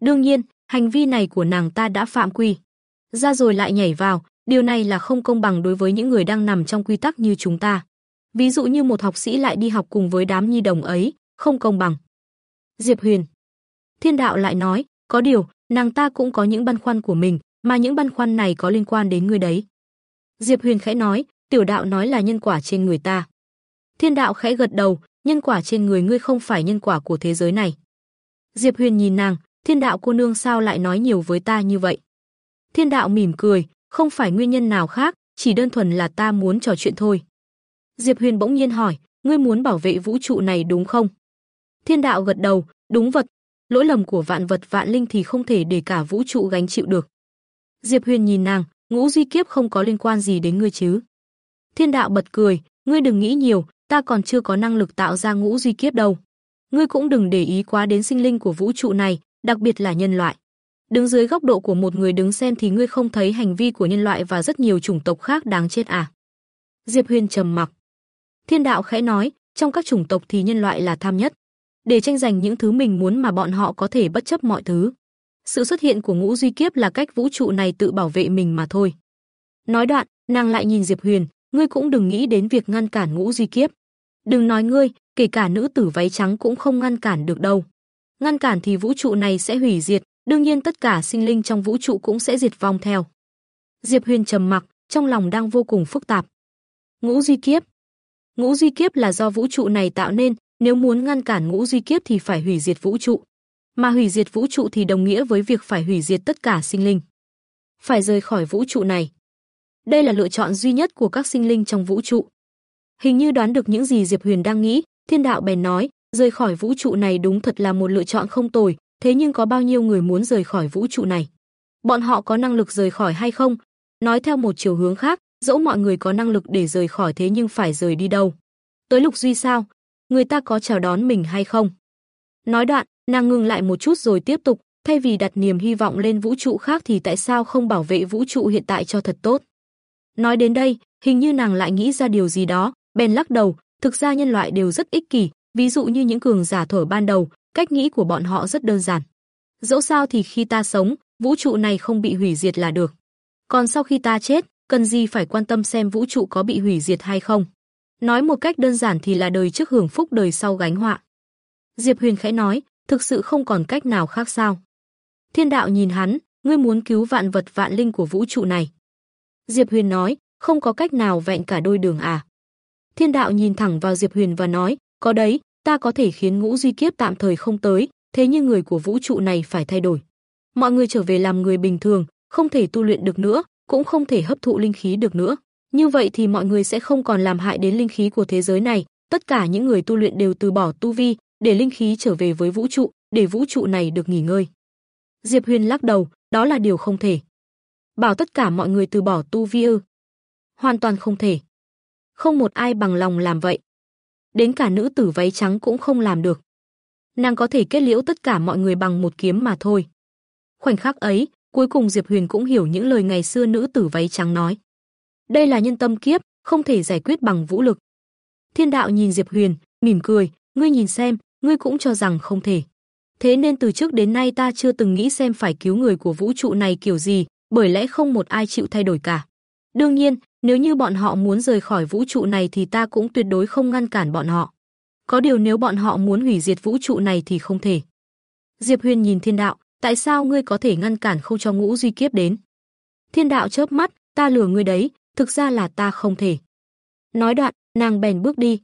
Đương nhiên, hành vi này của nàng ta đã phạm quy. Ra rồi lại nhảy vào, điều này là không công bằng đối với những người đang nằm trong quy tắc như chúng ta. Ví dụ như một học sĩ lại đi học cùng với đám nhi đồng ấy, không công bằng. Diệp Huyền. Thiên đạo lại nói, có điều, nàng ta cũng có những băn khoăn của mình, mà những băn khoăn này có liên quan đến ngươi đấy. Diệp Huyền khẽ nói, tiểu đạo nói là nhân quả trên người ta. Thiên đạo khẽ gật đầu, nhân quả trên người ngươi không phải nhân quả của thế giới này. Diệp Huyền nhìn nàng, thiên đạo cô nương sao lại nói nhiều với ta như vậy? Thiên đạo mỉm cười, không phải nguyên nhân nào khác, chỉ đơn thuần là ta muốn trò chuyện thôi. Diệp Huyền bỗng nhiên hỏi, ngươi muốn bảo vệ vũ trụ này đúng không? Thiên đạo gật đầu, đúng vật, lỗi lầm của vạn vật vạn linh thì không thể để cả vũ trụ gánh chịu được. Diệp Huyền nhìn nàng, ngũ duy kiếp không có liên quan gì đến ngươi chứ? Thiên đạo bật cười, ngươi đừng nghĩ nhiều, ta còn chưa có năng lực tạo ra ngũ duy kiếp đâu. Ngươi cũng đừng để ý quá đến sinh linh của vũ trụ này, đặc biệt là nhân loại. Đứng dưới góc độ của một người đứng xem thì ngươi không thấy hành vi của nhân loại và rất nhiều chủng tộc khác đáng chết à? Diệp Huyền trầm mặc. Thiên đạo khẽ nói, trong các chủng tộc thì nhân loại là tham nhất, để tranh giành những thứ mình muốn mà bọn họ có thể bất chấp mọi thứ. Sự xuất hiện của ngũ duy kiếp là cách vũ trụ này tự bảo vệ mình mà thôi. Nói đoạn, nàng lại nhìn Diệp Huyền, ngươi cũng đừng nghĩ đến việc ngăn cản ngũ duy kiếp. Đừng nói ngươi, kể cả nữ tử váy trắng cũng không ngăn cản được đâu. Ngăn cản thì vũ trụ này sẽ hủy diệt, đương nhiên tất cả sinh linh trong vũ trụ cũng sẽ diệt vong theo. Diệp Huyền trầm mặc, trong lòng đang vô cùng phức tạp. Ngũ duy kiếp. Ngũ duy kiếp là do vũ trụ này tạo nên, nếu muốn ngăn cản ngũ duy kiếp thì phải hủy diệt vũ trụ. Mà hủy diệt vũ trụ thì đồng nghĩa với việc phải hủy diệt tất cả sinh linh. Phải rời khỏi vũ trụ này. Đây là lựa chọn duy nhất của các sinh linh trong vũ trụ. Hình như đoán được những gì Diệp Huyền đang nghĩ, Thiên đạo bèn nói, rời khỏi vũ trụ này đúng thật là một lựa chọn không tồi, thế nhưng có bao nhiêu người muốn rời khỏi vũ trụ này? Bọn họ có năng lực rời khỏi hay không? Nói theo một chiều hướng khác, dẫu mọi người có năng lực để rời khỏi thế nhưng phải rời đi đâu? Tới Lục Duy sao? Người ta có chào đón mình hay không? Nói đoạn, nàng ngừng lại một chút rồi tiếp tục, thay vì đặt niềm hy vọng lên vũ trụ khác thì tại sao không bảo vệ vũ trụ hiện tại cho thật tốt? Nói đến đây, hình như nàng lại nghĩ ra điều gì đó, bèn lắc đầu, thực ra nhân loại đều rất ích kỷ, ví dụ như những cường giả thổi ban đầu, cách nghĩ của bọn họ rất đơn giản. Dẫu sao thì khi ta sống, vũ trụ này không bị hủy diệt là được. Còn sau khi ta chết, cần gì phải quan tâm xem vũ trụ có bị hủy diệt hay không? Nói một cách đơn giản thì là đời trước hưởng phúc đời sau gánh họa. Diệp Huyền khẽ nói, thực sự không còn cách nào khác sao? Thiên đạo nhìn hắn, ngươi muốn cứu vạn vật vạn linh của vũ trụ này. Diệp Huyền nói, không có cách nào vẹn cả đôi đường à. Thiên đạo nhìn thẳng vào Diệp Huyền và nói, có đấy, ta có thể khiến ngũ duy kiếp tạm thời không tới, thế nhưng người của vũ trụ này phải thay đổi. Mọi người trở về làm người bình thường, không thể tu luyện được nữa, cũng không thể hấp thụ linh khí được nữa. Như vậy thì mọi người sẽ không còn làm hại đến linh khí của thế giới này, tất cả những người tu luyện đều từ bỏ tu vi, để linh khí trở về với vũ trụ, để vũ trụ này được nghỉ ngơi. Diệp Huyền lắc đầu, đó là điều không thể. Bảo tất cả mọi người từ bỏ tu vi ư? Hoàn toàn không thể. Không một ai bằng lòng làm vậy. Đến cả nữ tử váy trắng cũng không làm được. Nàng có thể kết liễu tất cả mọi người bằng một kiếm mà thôi. Khoảnh khắc ấy, cuối cùng Diệp Huyền cũng hiểu những lời ngày xưa nữ tử váy trắng nói. Đây là nhân tâm kiếp, không thể giải quyết bằng vũ lực. Thiên đạo nhìn Diệp Huyền, mỉm cười, ngươi nhìn xem, ngươi cũng cho rằng không thể. Thế nên từ trước đến nay ta chưa từng nghĩ xem phải cứu người của vũ trụ này kiểu gì, bởi lẽ không một ai chịu thay đổi cả. Đương nhiên, nếu như bọn họ muốn rời khỏi vũ trụ này thì ta cũng tuyệt đối không ngăn cản bọn họ. Có điều nếu bọn họ muốn hủy diệt vũ trụ này thì không thể. Diệp Huyền nhìn Thiên Đạo, tại sao ngươi có thể ngăn cản không cho ngũ duy kiếp đến? Thiên Đạo chớp mắt, ta lừa ngươi đấy, thực ra là ta không thể. Nói đoạn, nàng bèn bước đi,